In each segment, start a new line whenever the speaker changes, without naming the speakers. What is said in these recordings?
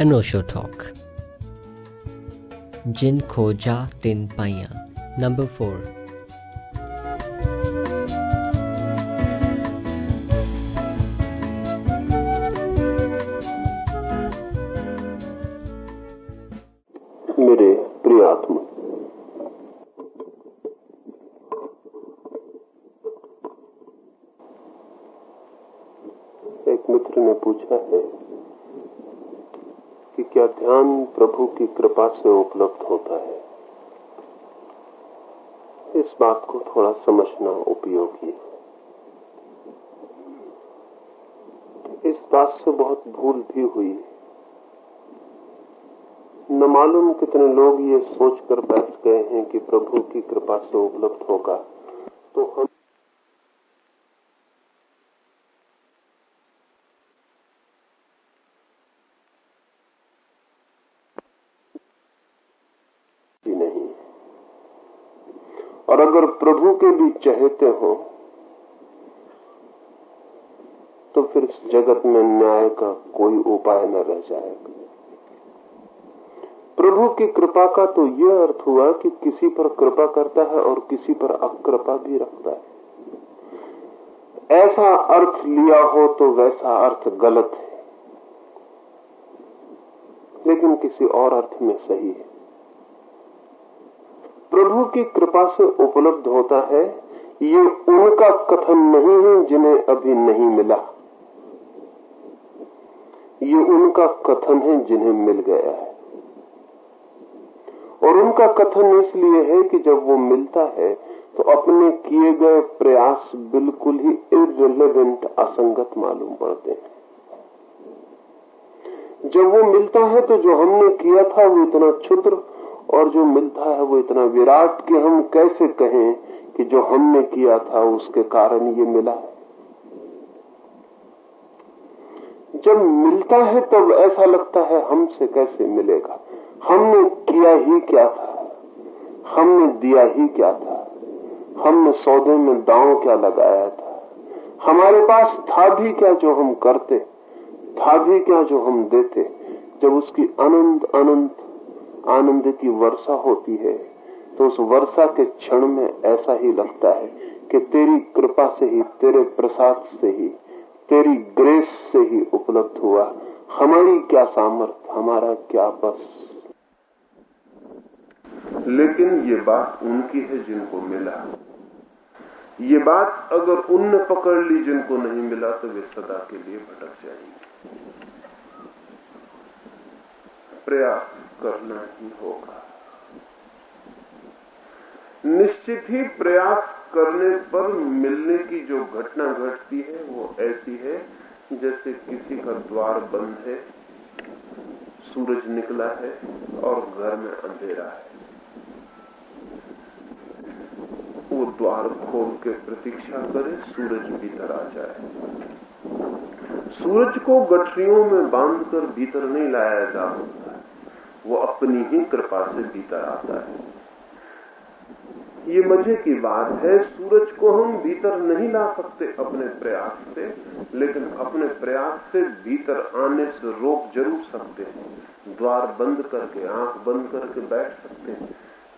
an Osho talk. Jin Koja Tin paya. Number 4 थोड़ा समझना उपयोगी इस बात से बहुत भूल भी हुई। न मालूम कितने लोग ये सोचकर बैठ गए हैं कि प्रभु की कृपा से उपलब्ध होगा। तो हम ही नहीं और अगर प्रभु के भी चहेते हो तो फिर इस जगत में न्याय का कोई उपाय न रह जाएगा। प्रभु की कृपा का तो यह अर्थ हुआ कि किसी पर कृपा करता है और किसी पर अकृपा भी रखता है। ऐसा अर्थ लिया हो तो वैसा अर्थ गलत है। लेकिन किसी और अर्थ में सही है। प्रभु की कृपा से उपलब्ध होता है, ये उनका कथन नहीं है जिन्हें अभी नहीं मिला। ये उनका कथन है जिन्हें मिल गया है। और उनका कथन इसलिए है कि जब वो मिलता है तो अपने किए गए प्रयास बिल्कुल ही इरेलीवेंट असंगत मालूम पड़ते हैं। जब वो मिलता है तो जो हमने किया था, वो इतना क्षुद्र और जो मिलता है वो इतना विराट कि हम कैसे कहें कि जो हमने किया था उसके कारण ये मिला है। जब मिलता है तब ऐसा लगता है हमसे कैसे मिलेगा? हमने किया ही क्या था? हमने दिया ही क्या था? हमने सौदे में दांव क्या लगाया था? हमारे पास था भी क्या जो हम करते? था भी क्या जो हम देते? जब उसकी अनंत अनंत आनंद की वर्षा होती है तो उस वर्षा के क्षण में ऐसा ही लगता है कि तेरी कृपा से ही, तेरे प्रसाद से ही, तेरी ग्रेस से ही उपलब्ध हुआ। हमारी क्या सामर्थ, हमारा क्या बस? लेकिन ये बात उनकी है जिनको मिला। ये बात अगर उनने पकड़ ली जिनको नहीं मिला तो वे सदा के लिए भटक जाएँगे। प्रयास। करना ही होगा। निश्चित ही प्रयास करने पर मिलने की जो घटना घटती है, वो ऐसी है, जैसे किसी का द्वार बंद है, सूरज निकला है और घर में अंधेरा है। वो द्वार खोल के प्रतीक्षा करे, सूरज भीतर आ जाए। सूरज को गठरियों में बांधकर भीतर नहीं लाया जा सकता। वो अपनी ही कृपा से भीतर आता है। ये मज़े की बात है, सूरज को हम भीतर नहीं ला सकते अपने प्रयास से, लेकिन अपने प्रयास से भीतर आने से रोक ज़रूर सकते हैं। द्वार बंद करके, आँख बंद करके बैठ सकते हैं।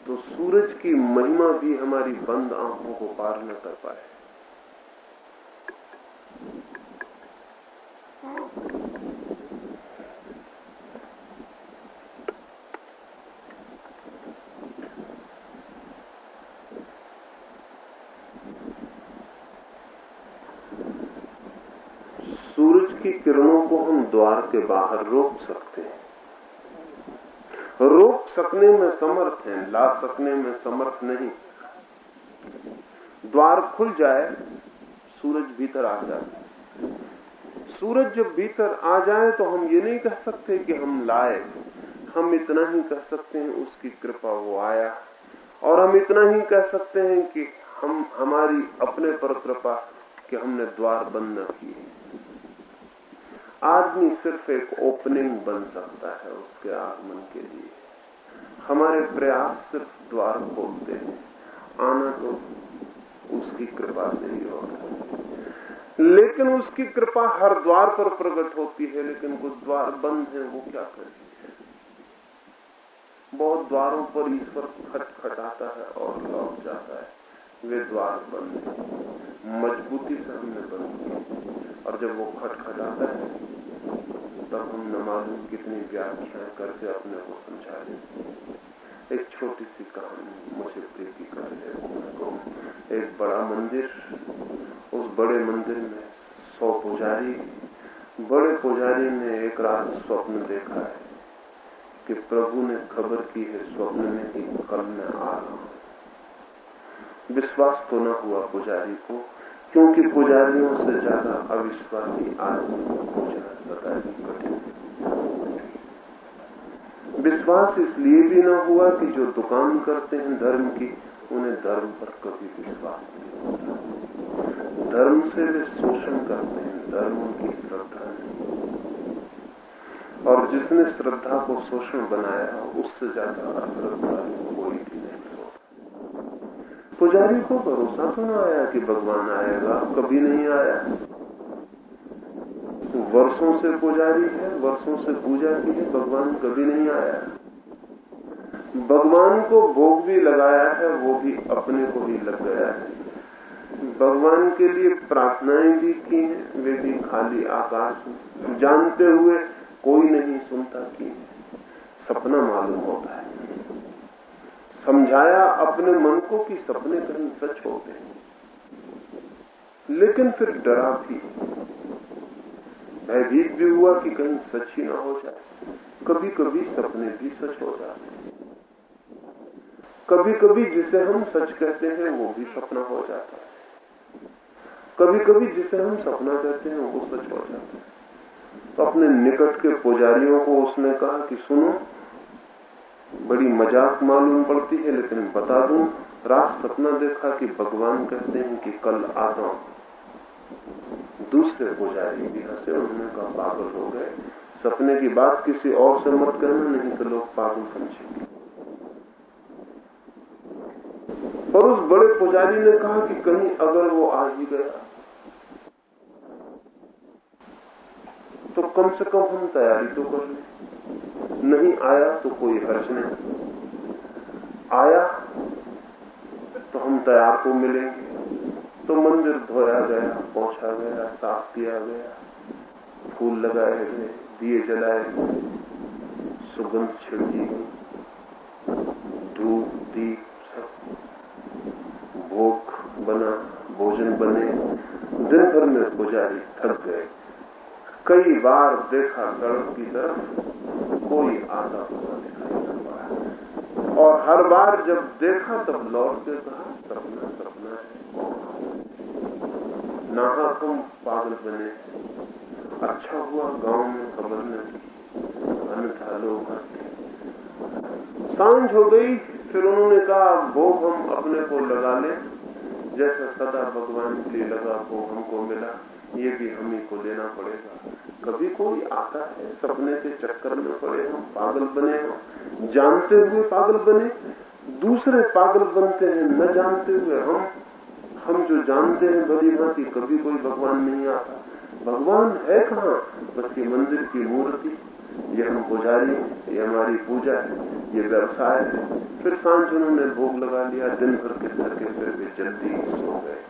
तो सूरज की महिमा भी हमारी बंद आँखों को पार न कर पाए सूरज की किरणों को हम द्वार के बाहर रोक सकते हैं। रोक सकने में समर्थ हैं, ला सकने में समर्थ नहीं। द्वार खुल जाए, सूरज भीतर आ जाए। सूरज जब भीतर आ जाए तो हम ये नहीं कह सकते कि हम लाए। हम इतना ही कह सकते हैं, उसकी कृपा वो आया। और हम इतना ही कह सकते हैं कि हम, हमारी अपने पर कृपा कि हमने द्वार बंद न किए। आदमी सिर्फ़ एक ओपनिंग बन सकता है उसके आगमन के लिए। हमारे प्रयास सिर्फ़ द्वार खोलते हैं, आना तो उसकी कृपा से ही होगा लेकिन उसकी कृपा हर द्वार पर प्रकट होती है, लेकिन कुछ द्वार बंद है, वो क्या करें बहुत द्वारों पर ईश्वर खटखटाता है और लौट जाता है। वे द्वार बंद मजबूती से हमने बंद किया और जब वो खटखटाता है, तब हम न मालूम कितनी व्याख्याएँ करके अपने को समझा देते एक छोटी सी कहानी मुझे प्रीति कर है। एक बड़ा मंदिर, उस बड़े मंदिर में सौ पुजारी, बड़े पुजारी ने एक रात स्वप्न देखा है कि प्रभु ने खबर की है, स्वप्न में कि कल मैं आ रहा हूँ। विश्वास तो न हुआ पुजारी को, क्योंकि पुजारियों से ज़्यादा अविश्वासी आदमी को सदा ही कठिन विश्वास इसलिए भी न हुआ कि जो दुकान करते हैं धर्म की, उन्हें धर्म पर कभी विश्वास नहीं होता। धर्म से वे शोषण करते हैं, धर्म उनकी श्रद्धा नहीं। और जिसने श्रद्धा को शोषण बनाया, उससे ज़्यादा अश्रद्धा कोई भी नहीं होता। पुजारी को भरोसा तो न आया कि भगवान आएगा, कभी नहीं आया। वर्षों से पुजारी है, वर्षों से पूजा की है, भगवान कभी नहीं आया। भगवान को भोग भी लगाया है, वो भी अपने को ही लग गया है। भगवान के लिए प्रार्थनाएँ भी की हैं, वे भी खाली आकाश जानते हुए कोई नहीं सुनता की सपना मालूम होता है। समझाया अपने मन को कि सपने कहीं सच होते हैं लेकिन फिर डरा भी। भयभीत भी हुआ कि कहीं सच ही ना हो जाए। कभी कभी सपने भी सच हो जाते हैं कभी कभी जिसे हम सच कहते हैं, वो भी सपना हो जाता है। कभी कभी जिसे हम सपना कहते हैं, वो सच हो जाता है। तो अपने निकट के पुजारियों को उसने कहा कि, सुनो बड़ी मज़ाक मालूम पड़ती है, लेकिन बता दूँ, रात सपना देखा कि भगवान कहते हैं कि कल आता हूँ। दूसरे पुजारी भी हंसे, उन्होंने कहा, पागल हो गए। सपने की बात किसी और से मत करना नहीं तो लोग पागल समझेंगे। पर उस बड़े पुजारी ने कहा कि कहीं अगर वो आ ही गया तो कम से कम हम तैयारी तो कर लें। नहीं आया तो कोई हर्ज नहीं। आया तो हम तैयार को मिलेंगे। तो मंदिर धोया गया पहुँचा गया, साफ़ किया गया। फूल लगाए गए, दिए जलाए गए। सुगंध छिड़की गई। धूप, दीप सब। भोग बना, भोजन बने। दिन भर में पुजारी थक गए। कई बार देखा सड़क की तरफ़ कोई आता हुआ दिखाई न पड़ा। और हर बार जब देखा तब लौट के कहा सपना सपना है। नाहा तुम पागल बने। अच्छा हुआ गाँव में खबर न की अन्यथा लोग हँसते। साँझ हो गई, फिर उन्होंने कहा, भोग हम अपने को लगा लें। जैसा सदा भगवान के लगा वो हमको मिला। ये भी हम ही को लेना पड़ेगा। कभी कोई आता है, सपने के चक्कर में पड़े हम, पागल बने हम जानते हुए पागल बने, दूसरे पागल बनते हैं, न जानते हुए हम। हम जो जानते हैं बड़ी भांति कभी कोई भगवान नहीं आता। भगवान है कहाँ? बस ये मंदिर की मूर्ति, ये हम पुजारी ये हमारी पूजा है, ये व्यवसाय है। फिर साँझ उन्होंने भोग लगा लिया, दिन भर के थके फिर भी जल्दी सो गए।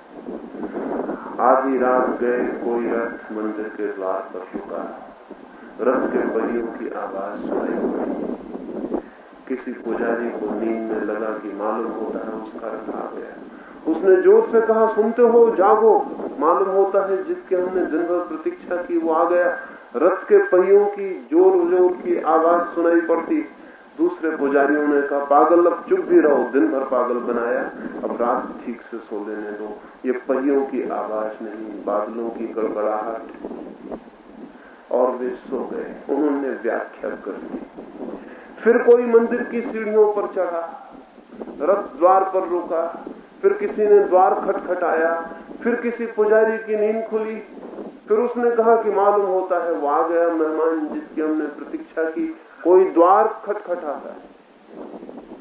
आधी रात गए, कोई रथ मंदिर के द्वार पर रुका रथ के पहियों की आवाज़ सुनाई पड़ी। किसी पुजारी को नींद में लगा कि मालूम होता है उसका रथ आ गया। उसने ज़ोर से कहा, सुनते हो, जागो। मालूम होता है जिसके हमने दिन भर प्रतीक्षा की, वो आ गया। रथ के पहियों की ज़ोर ज़ोर की आवाज़ सुनाई पड़ती। दूसरे पुजारियों ने कहा, पागल, अब चुप भी रहो, दिन भर पागल बनाया, अब रात ठीक से सो लेने दो। ये पहियों की आवाज़ नहीं, बादलों की गड़बड़ाहट। और वे सो गए, उन्होंने व्याख्या कर दी। फिर कोई मंदिर की सीढ़ियों पर चढ़ा, रथ द्वार पर रुका, फिर किसी ने द्वार खटखटाया, फिर किसी पुजारी की नींद खुली। फिर उसने कहा कि मालूम होता है, वो आ गया मेहमान जिसकी हमने प्रतीक्षा की। कोई द्वार खटखटाता है।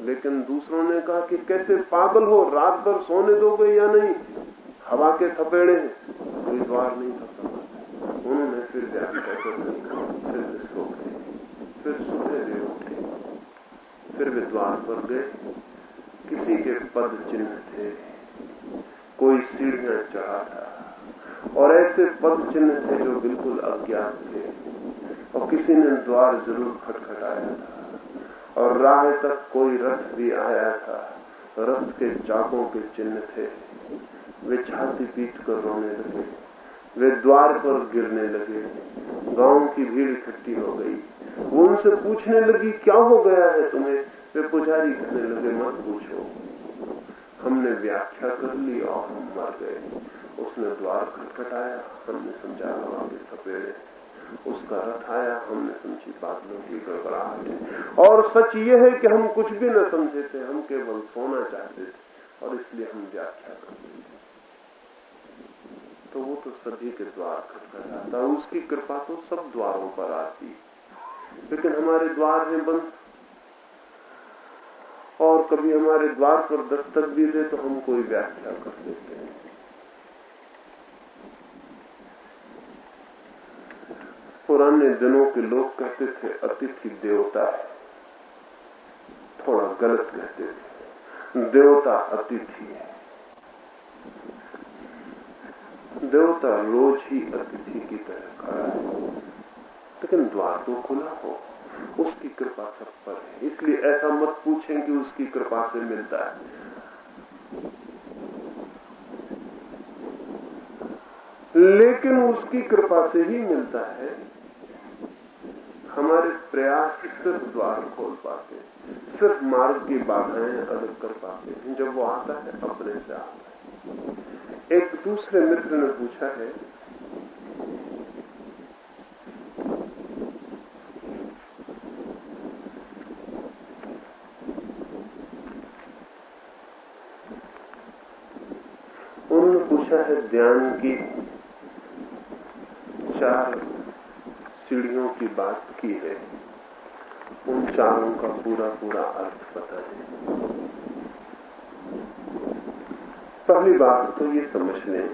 लेकिन दूसरों ने कहा कि कैसे पागल हो, रात भर सोने दोगे या नहीं? हवा के थपेड़े हैं। कोई द्वार नहीं था उन्होंने फिर व्याख्या फिर गए फिर सुबह उठे। फिर वे द्वार पर गए। किसी के पद चिन्ह थे। कोई सीढ़ियाँ चढ़ा था। और ऐसे पद चिन्ह थे जो बिल्कुल अज्ञात थे। और किसी ने द्वार ज़रूर खटखटाया था। और राह तक कोई रथ भी आया था। रथ के चाकों के चिन्ह थे। वे छाती पीट कर रोने लगे। वे द्वार पर गिरने लगे। गाँव की भीड़ इकट्ठी हो गई। वो उनसे पूछने लगी, क्या हो गया है तुम्हें? वे पुजारी कहने लगे, मत पूछो। हमने व्याख्या कर ली और हम मर गए। उसने द्वार खटखटाया। हमने समझा आगे थपेड़े उसका रथ आया, हमने समझी बादलों की गड़बड़ाहट और सच ये है कि हम कुछ भी न समझे थे, हम केवल सोना चाहते थे, और इसलिए हम व्याख्या करते तो वो तो सभी के द्वार खटखटाता उसकी कृपा तो सब द्वारों पर आती लेकिन हमारे द्वार हैं बंद। और कभी हमारे द्वार पर दस्तक भी दे तो हम कोई व्याख्या कर देते हैं। पुराने दिनों के लोग कहते थे, अतिथि देवता है थोड़ा गलत कहते थे। देवता अतिथि है। देवता रोज ही अतिथि की तरह खड़ा है। लेकिन द्वार तो खुला हो, उसकी कृपा सब पर है। इसलिए ऐसा मत पूछें कि उसकी कृपा से मिलता है। लेकिन उसकी कृपा से ही मिलता है। हमारे प्रयास सिर्फ़ द्वार खोल पाते हैं, सिर्फ़ मार्ग की बाधाएँ अलग कर पाते हैं। जब वो आता है, अपने से आता है। एक दूसरे मित्र ने पूछा है, उन्होंने पूछा है, ध्यान की चार सीढ़ियों की बात की है। उन चारों का पूरा पूरा अर्थ पता है। पहली बात तो ये समझ लें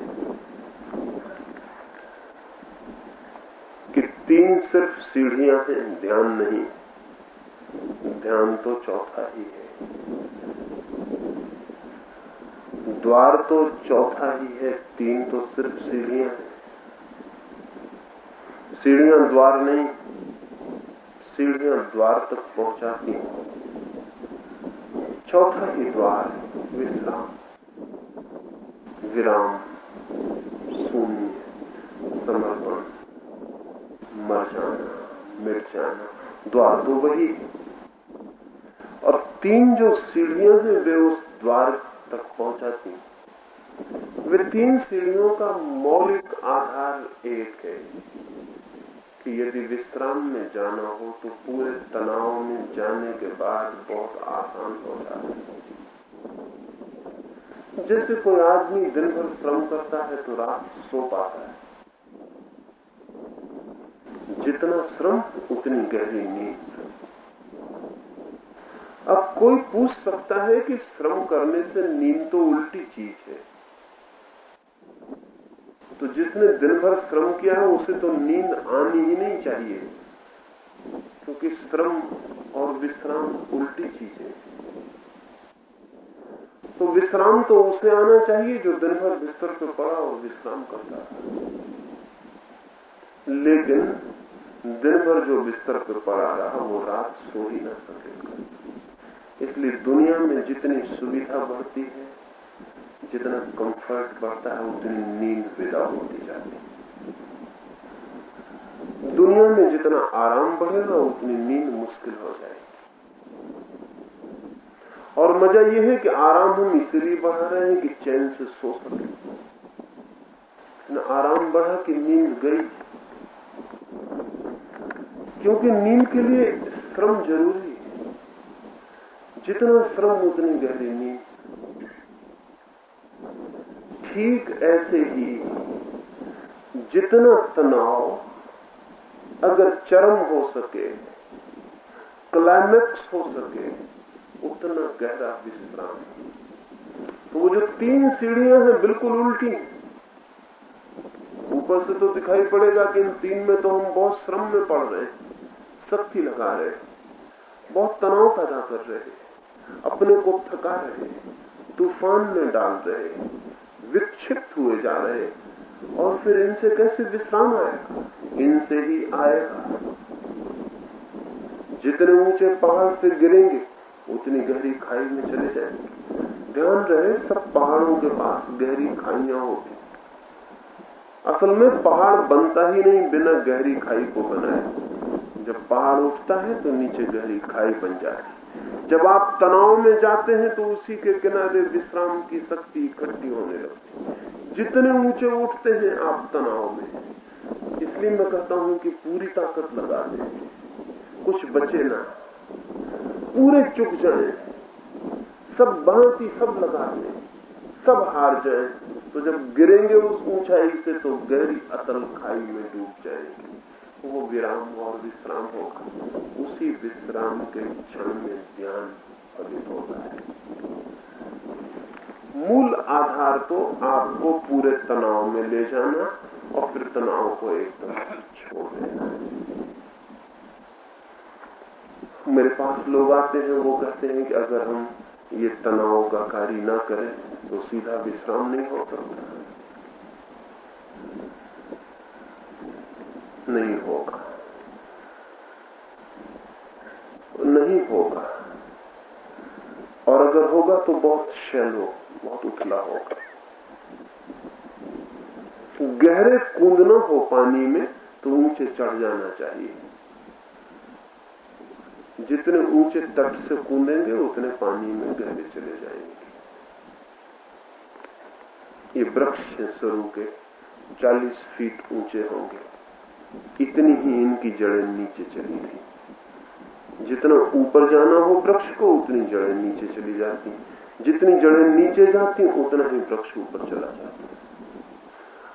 कि तीन सिर्फ़ सीढ़ियाँ हैं, ध्यान नहीं। ध्यान तो चौथा ही है। द्वार तो चौथा ही है, तीन तो सिर्फ़ सीढ़ियाँ हैं। सीढ़ियाँ द्वार नहीं सीढ़ियाँ द्वार तक पहुंचाती चौथा ही द्वार विश्राम। विराम, शून्य, समर्पण। मर जाना, मिट जाना, द्वार तो वही और तीन जो सीढ़ियाँ हैं, वे उस द्वार तक पहुंचाती वे तीन सीढ़ियों का मौलिक आधार एक है। कि यदि विश्राम में जाना हो तो पूरे तनाव में जाने के बाद बहुत आसान हो जाता है। जैसे कोई आदमी दिन भर श्रम करता है तो रात सो पाता है। जितना श्रम, उतनी गहरी नींद। अब कोई पूछ सकता है कि श्रम करने से नींद तो उल्टी चीज़ है। तो जिसने दिन भर श्रम किया है, उसे तो नींद आनी ही नहीं चाहिए। क्योंकि श्रम और विश्राम उल्टी चीज़ है। तो विश्राम तो उसे आना चाहिए जो दिन भर बिस्तर पर पड़ा और विश्राम करता है। लेकिन दिन भर जो बिस्तर पर पड़ा रहा, वो रात सो ही ना सकेगा इसलिए दुनिया में जितनी सुविधा बढ़ती है जितना कंफर्ट बढ़ता है, उतनी नींद विदा होती जाती है। दुनिया में जितना आराम बढ़ेगा, उतनी नींद मुश्किल हो जाएगी। और मज़ा यह है कि आराम हम इसलिए बढ़ा रहे हैं कि चैन से सो सके। आराम बढ़ा कि नींद गई। क्योंकि नींद के लिए श्रम ज़रूरी है। जितना श्रम, उतनी गहरी नींद। ठीक ऐसे ही जितना तनाव अगर चरम हो सके क्लाइमेक्स हो सके, उतना गहरा विश्राम। तो वो जो तीन सीढ़ियाँ हैं बिल्कुल उल्टी। ऊपर से तो दिखाई पड़ेगा कि इन तीन में तो हम बहुत श्रम में पड़ रहे हैं, शक्ति लगा रहे हैं, बहुत तनाव पैदा कर रहे हैं, अपने को थका रहे हैं, तूफ़ान में डाल रहे हैं। विक्षिप्त हुए जा रहे हैं और फिर इनसे कैसे विश्राम आएगा इनसे ही आएगा जितने ऊँचे पहाड़ से गिरेंगे, उतनी गहरी खाई में चले जाएँगे ध्यान रहे, सब पहाड़ों के पास गहरी खाइया होती असल में पहाड़ बनता ही नहीं बिना गहरी खाई को बनाए। जब पहाड़ उठता है तो नीचे गहरी खाई बन जाती जब आप तनाव में जाते हैं तो उसी के किनारे विश्राम की शक्ति इकट्ठी होने लगती है। जितने ऊँचे उठते हैं, आप तनाव में इसलिए मैं कहता हूँ कि पूरी ताकत लगा दें कुछ बचे ना। पूरे चुक जाए। सब भांति सब लगा दें सब हार जाए। तो जब गिरेंगे उस ऊंचाई से तो गहरी अतल खाई में डूब जाएँगे। वो विराम और विश्राम होगा। उसी विश्राम के क्षण में ध्यान फलित होता है। मूल आधार तो आपको पूरे तनाव में ले जाना और फिर तनाव को एक तरह से छोड़ देना। मेरे पास लोग आते हैं, वो कहते हैं कि अगर हम ये तनाव का कार्य ना करें तो सीधा विश्राम नहीं हो सकता। नहीं होगा। नहीं होगा। और अगर होगा तो बहुत शैलो, बहुत उथला होगा। गहरे कूदना हो पानी में तो ऊँचे चढ़ जाना चाहिए। जितने ऊँचे तट से कूदेंगे, उतने पानी में गहरे चले जाएँगे। ये वृक्ष है के 40 फीट ऊँचे होंगे। इतनी ही इनकी जड़ें नीचे चली गई। जितना ऊपर जाना हो वृक्ष को उतनी जड़ें नीचे चली जाती। जितनी जड़ें नीचे जाती, उतना ही वृक्ष ऊपर चला जाता।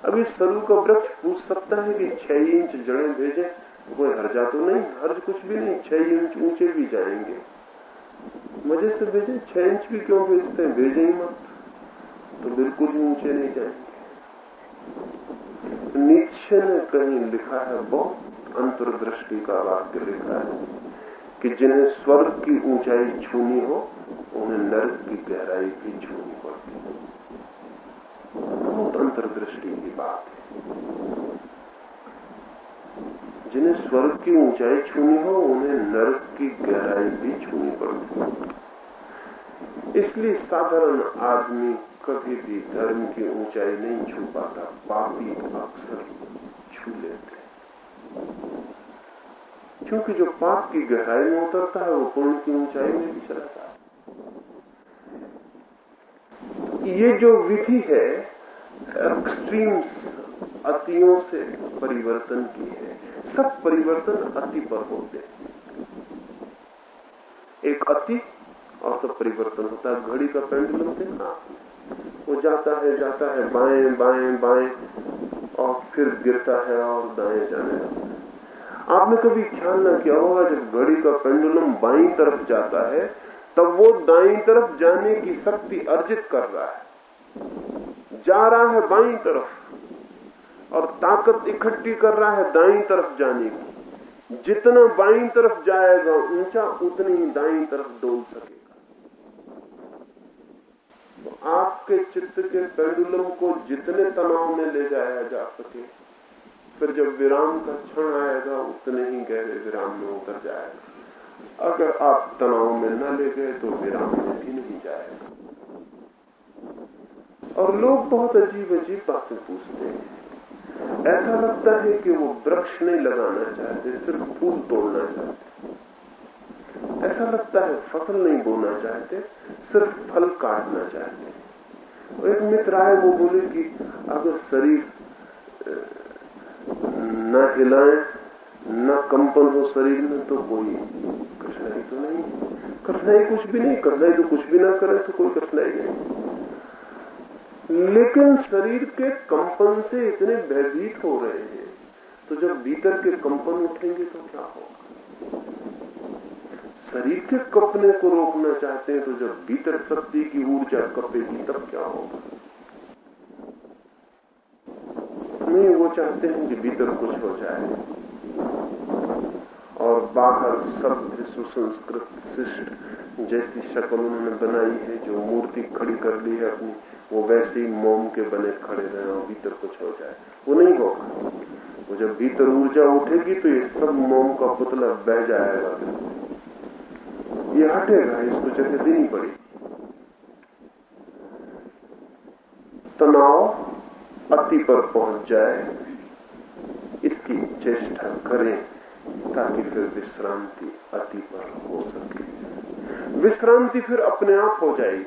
अभी सरु का वृक्ष पूछ सकता है कि छह इंच जड़ें भेजे, कोई हर्जा तो नहीं, हर्ज कुछ भी नहीं, छह इंच ऊँचे भी जाएँगे। मज़े से भेजे, छह इंच भी क्यों भेजते हैं? भेजे ही मत। तो बिल्कुल ही ऊँचे नहीं जाएँगे। नीचे ने कहीं लिखा है बहुत अंतर्दृष्टि का वाक्य लिखा है कि जिन्हें स्वर्ग की ऊंचाई छूनी हो, उन्हें नर्क की गहराई भी छूनी पड़ती है। बहुत अंतर्दृष्टि की बात है। जिन्हें स्वर्ग की ऊंचाई छूनी हो, उन्हें नरक की गहराई भी छूनी पड़ती है। इसलिए साधारण आदमी कभी भी धर्म की ऊंचाई नहीं छू पाता। पापी अक्सर छू लेते क्योंकि जो पाप की गहराई में उतरता है, वो पुण्य की ऊंचाई में भी चलता है। ये जो विधि है एक्सट्रीम्स अतियों से परिवर्तन की है। सब परिवर्तन अति पर होते हैं। एक अति और सब परिवर्तन होता है। घड़ी का पेंडुलम देखा वो जाता है जाता है, बाएँ बाएँ बाएँ, और फिर गिरता है और दाएँ जाने लगता है। आपने कभी ख्याल ना किया होगा, जब घड़ी का पेंडुलम बाई तरफ़ जाता है, तब वो दाई तरफ़ जाने की शक्ति अर्जित कर रहा है। जा रहा है बाई तरफ़, और ताकत इकट्ठी कर रहा है दाई तरफ़ जाने की। जितना बाई तरफ़ जाएगा, ऊँचा उतनी ही दाई तरफ़ डोल सकेगा। तो आपके चित्त के पेंडुलम को जितने तनाव में ले जाया जा सके, फिर जब विराम का क्षण आएगा, उतने ही गहरे विराम में उतर जाएगा। अगर आप तनाव में न ले गए तो विराम में भी नहीं जाएगा। और लोग बहुत अजीब अजीब बातें पूछते हैं। ऐसा लगता है कि वो वृक्ष नहीं लगाना चाहते, सिर्फ़ फूल तोड़ना चाहते। ऐसा लगता है, फ़सल नहीं बोना चाहते, सिर्फ़ फल काटना चाहते एक मित्र आए, वो बोले कि अगर शरीर न हिलाए, न कंपन हो शरीर में तो कोई कठिनाई तो नहीं। कठिनाई कुछ भी नहीं, कठिनाई तो कुछ भी ना करे तो कोई कठिनाई नहीं। लेकिन शरीर के कंपन से इतने भयभीत हो रहे हैं तो जब भीतर के कंपन उठेंगे तो क्या होगा? शरीर के कपने को रोकना चाहते हैं तो जब भीतर शक्ति की ऊर्जा कपेगी तब क्या होगा? नहीं, वो चाहते हैं कि भीतर कुछ हो जाए। और बाहर सभ्य सुसंस्कृत शिष्ट जैसी शक्ल उन्होंने बनाई है, जो मूर्ति खड़ी कर ली है अपनी, वो वैसे ही मोम के बने खड़े रहे और भीतर कुछ हो जाए। वो नहीं होगा। वो जब भीतर ऊर्जा उठेगी तो ये सब मोम का पुतला बह जाएगा। ये हटेगा इसको जगह देनी पड़ेगी तनाव अति पर पहुँच जाए, इसकी चेष्टा करें, ताकि फिर विश्रांति अति पर हो सके। विश्रांति फिर अपने आप हो जाएगी।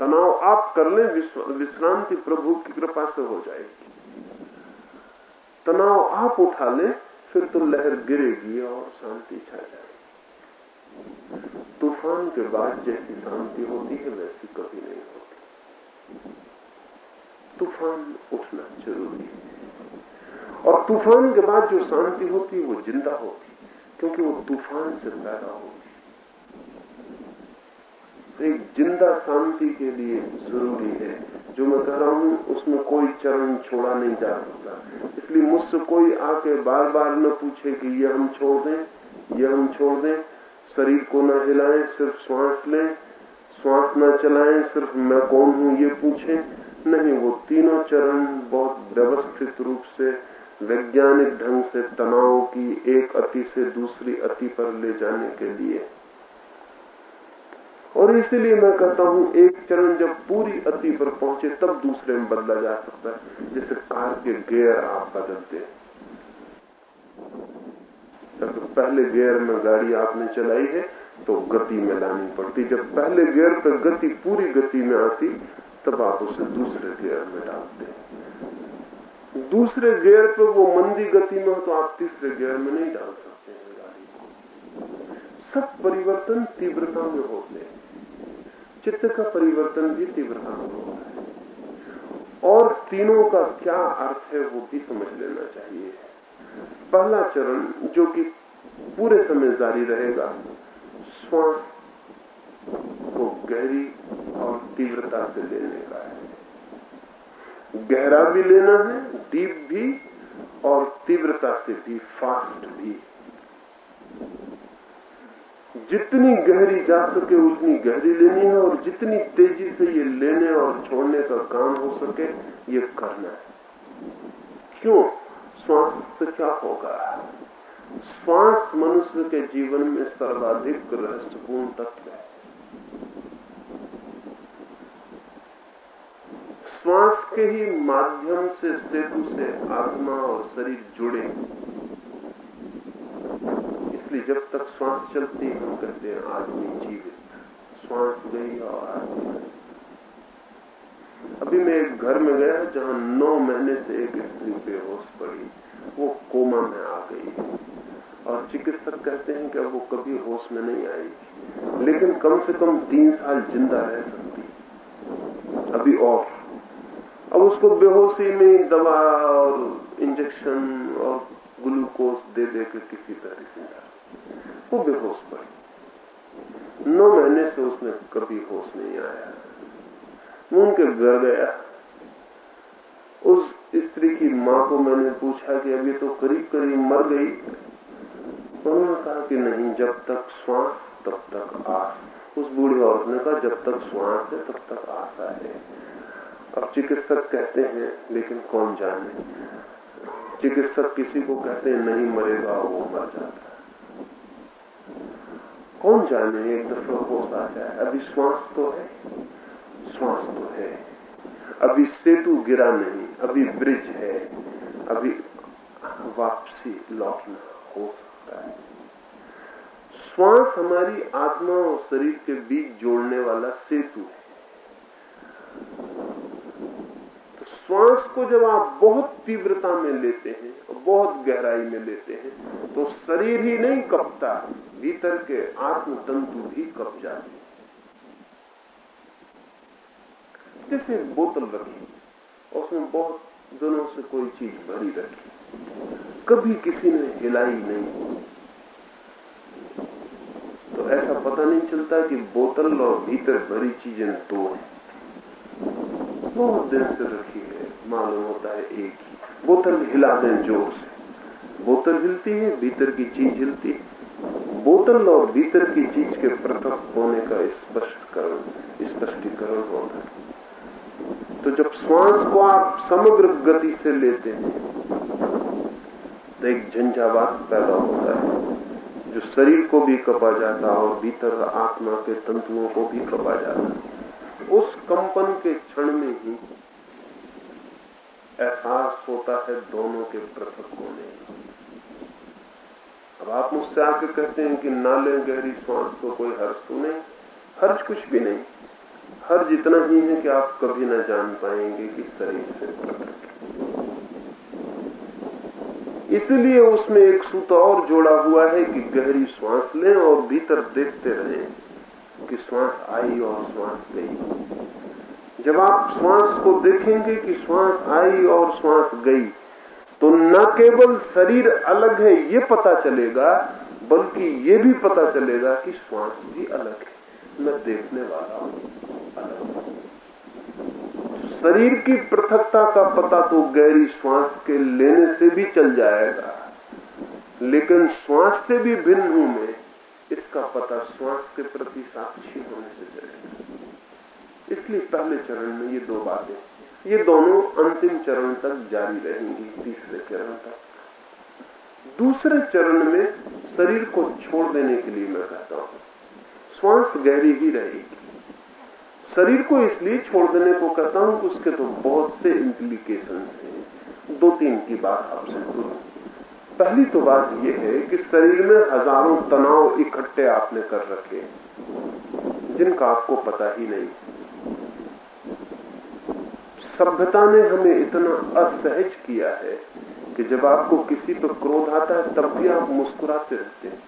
तनाव आप कर लें विश्रांति प्रभु की कृपा से हो जाएगी। तनाव आप उठा लें, फिर तो लहर गिरेगी और शांति छा जाएगी। तूफ़ान के बाद जैसी शांति होती है, वैसी कभी नहीं होती। तूफ़ान उठना ज़रूरी है। और तूफ़ान के बाद जो शांति होती है, वो ज़िंदा होती क्योंकि वो तूफ़ान से पैदा होती एक ज़िंदा शांति के लिए ज़रूरी है। जो मैं कह रहा हूँ, उसमें कोई चरण छोड़ा नहीं जा सकता। इसलिए मुझसे कोई आके बार बार न पूछे कि ये हम छोड़ दें, ये हम छोड़ दें। शरीर को न हिलाएँ, सिर्फ़ श्वास लें। श्वास न चलाएँ, सिर्फ़ मैं कौन हूँ ये पूछे। नहीं, वो तीनों चरण बहुत व्यवस्थित रूप से, वैज्ञानिक ढंग से तनाव की एक अति से दूसरी अति पर ले जाने के लिए। और इसीलिए मैं कहता हूँ, एक चरण जब पूरी अति पर पहुँचे, तब दूसरे में बदला जा सकता है। जैसे कार के गेयर आप बदलते जब पहले गेयर में गाड़ी आपने चलाई है तो गति में लानी पड़ती। जब पहले गेयर पर गति, पूरी गति में आती, तब आप उसे दूसरे गेयर में डालते दूसरे गेयर पर वो मंदी गति में हो तो आप तीसरे गेयर में नहीं डाल सकते हैं गाड़ी को। सब परिवर्तन तीव्रता में होते हैं। चित्त का परिवर्तन भी तीव्रता में होता है। और तीनों का क्या अर्थ है वो भी समझ लेना चाहिए। पहला चरण, जो कि पूरे समय जारी रहेगा, श्वास को गहरी और तीव्रता से लेने का है। गहरा भी लेना है डीप भी, और तीव्रता से भी फास्ट भी। जितनी गहरी जा सके, उतनी गहरी लेनी है, और जितनी तेज़ी से ये लेने और छोड़ने का काम हो सके, ये करना है। क्यों? श्वास से क्या होगा? श्वास मनुष्य के जीवन में सर्वाधिक रहस्यपूर्ण तत्व है। श्वास के ही माध्यम से सेतु से आत्मा और शरीर जुड़े। इसलिए जब तक श्वास चलती हम कहते हैं आदमी जीवित श्वास गई और आदमी अभी मैं एक घर में गया, जहाँ नौ महीने से एक स्त्री बेहोश पड़ी। वो कोमा में आ गई। और चिकित्सक कहते हैं कि वो कभी होश में नहीं आएगी लेकिन कम से कम तीन साल ज़िंदा रह सकती। अभी और। अब उसको बेहोशी में दवा और इंजेक्शन और ग्लूकोज दे दे के किसी तरह ज़िंदा। वो बेहोश पड़ी। नौ महीने से उसने कभी होश नहीं आया। उनके घर गया उस स्त्री की माँ को मैंने पूछा कि अभी तो करीब करीब मर गई। उन्होंने कहा कि नहीं, जब तक श्वास, तब तक आस। उस बूढ़ी औरत ने कहा, जब तक श्वास है, तब तक आशा है अब चिकित्सक कहते हैं, लेकिन कौन जाने? चिकित्सक किसी को कहते हैं, नहीं मरेगा, वो मर जाता कौन जाने? एक दफ़ा होश आ जाए। अभी श्वास तो है। श्वास तो है। अभी सेतु गिरा नहीं, अभी ब्रिज है। अभी वापसी लौटना हो सकता है। श्वास हमारी आत्मा और शरीर के बीच जोड़ने वाला सेतु है। तो श्वास को जब आप बहुत तीव्रता में लेते हैं और बहुत गहराई में लेते हैं तो शरीर ही नहीं कपता, भीतर के आत्म तंतु भी कप जाते जैसे बोतल रखी उसमें बहुत दिनों से कोई चीज़ भरी रखी कभी किसी ने हिलाई नहीं। तो ऐसा पता नहीं चलता कि बोतल और भीतर भरी चीज़ें दो हैं। बहुत दिन से रखी है। मालूम होता है एक ही। बोतल हिला दें ज़ोर से। बोतल हिलती है, भीतर की चीज़ हिलती है। बोतल और भीतर की चीज़ के पृथक होने का स्पष्टकरण स्पष्टीकरण होता है। तो जब श्वास को आप समग्र गति से लेते हैं तो एक झंझावात पैदा होता है, जो शरीर को भी कपा जाता और भीतर आत्मा के तंतुओं को भी कपा जाता उस कंपन के क्षण में ही एहसास होता है दोनों के पृथक होने अब आप मुझसे आके कहते हैं कि नाले गहरी श्वास को कोई हर्ष तो नहीं हर्ष कुछ भी नहीं। हर जितना ही है कि आप कभी ना जान पाएँगे कि शरीर से। इसलिए उसमें एक सूत्र और जोड़ा हुआ है कि गहरी श्वास लें और भीतर देखते रहें कि श्वास आई और श्वास गई। जब आप श्वास को देखेंगे कि श्वास आई और श्वास गई तो न केवल शरीर अलग है, ये पता चलेगा, बल्कि ये भी पता चलेगा कि श्वास भी अलग है। मैं देखने वाला हूँ। शरीर की पृथकता का पता तो गहरी श्वास के लेने से भी चल जाएगा। लेकिन श्वास से भी भिन्न हूँ मैं, इसका पता श्वास के प्रति साक्षी होने से चलेगा। इसलिए पहले चरण में ये दो बातें, ये दोनों अंतिम चरण तक जारी रहेंगी, तीसरे चरण तक। दूसरे चरण में शरीर को छोड़ देने के लिए मैं कहता हूँ, श्वास गहरी ही रहेगी। शरीर को इसलिए छोड़ देने को कहता हूँ कि उसके तो बहुत से इंप्लीकेशन हैं। दो तीन की बात आपसे करूँ। पहली तो बात यह है कि शरीर में हज़ारों तनाव इकट्ठे आपने कर रखे जिनका आपको पता ही नहीं। सभ्यता ने हमें इतना असहज किया है कि जब आपको किसी पर क्रोध आता है, तब भी आप मुस्कुराते रहते हैं।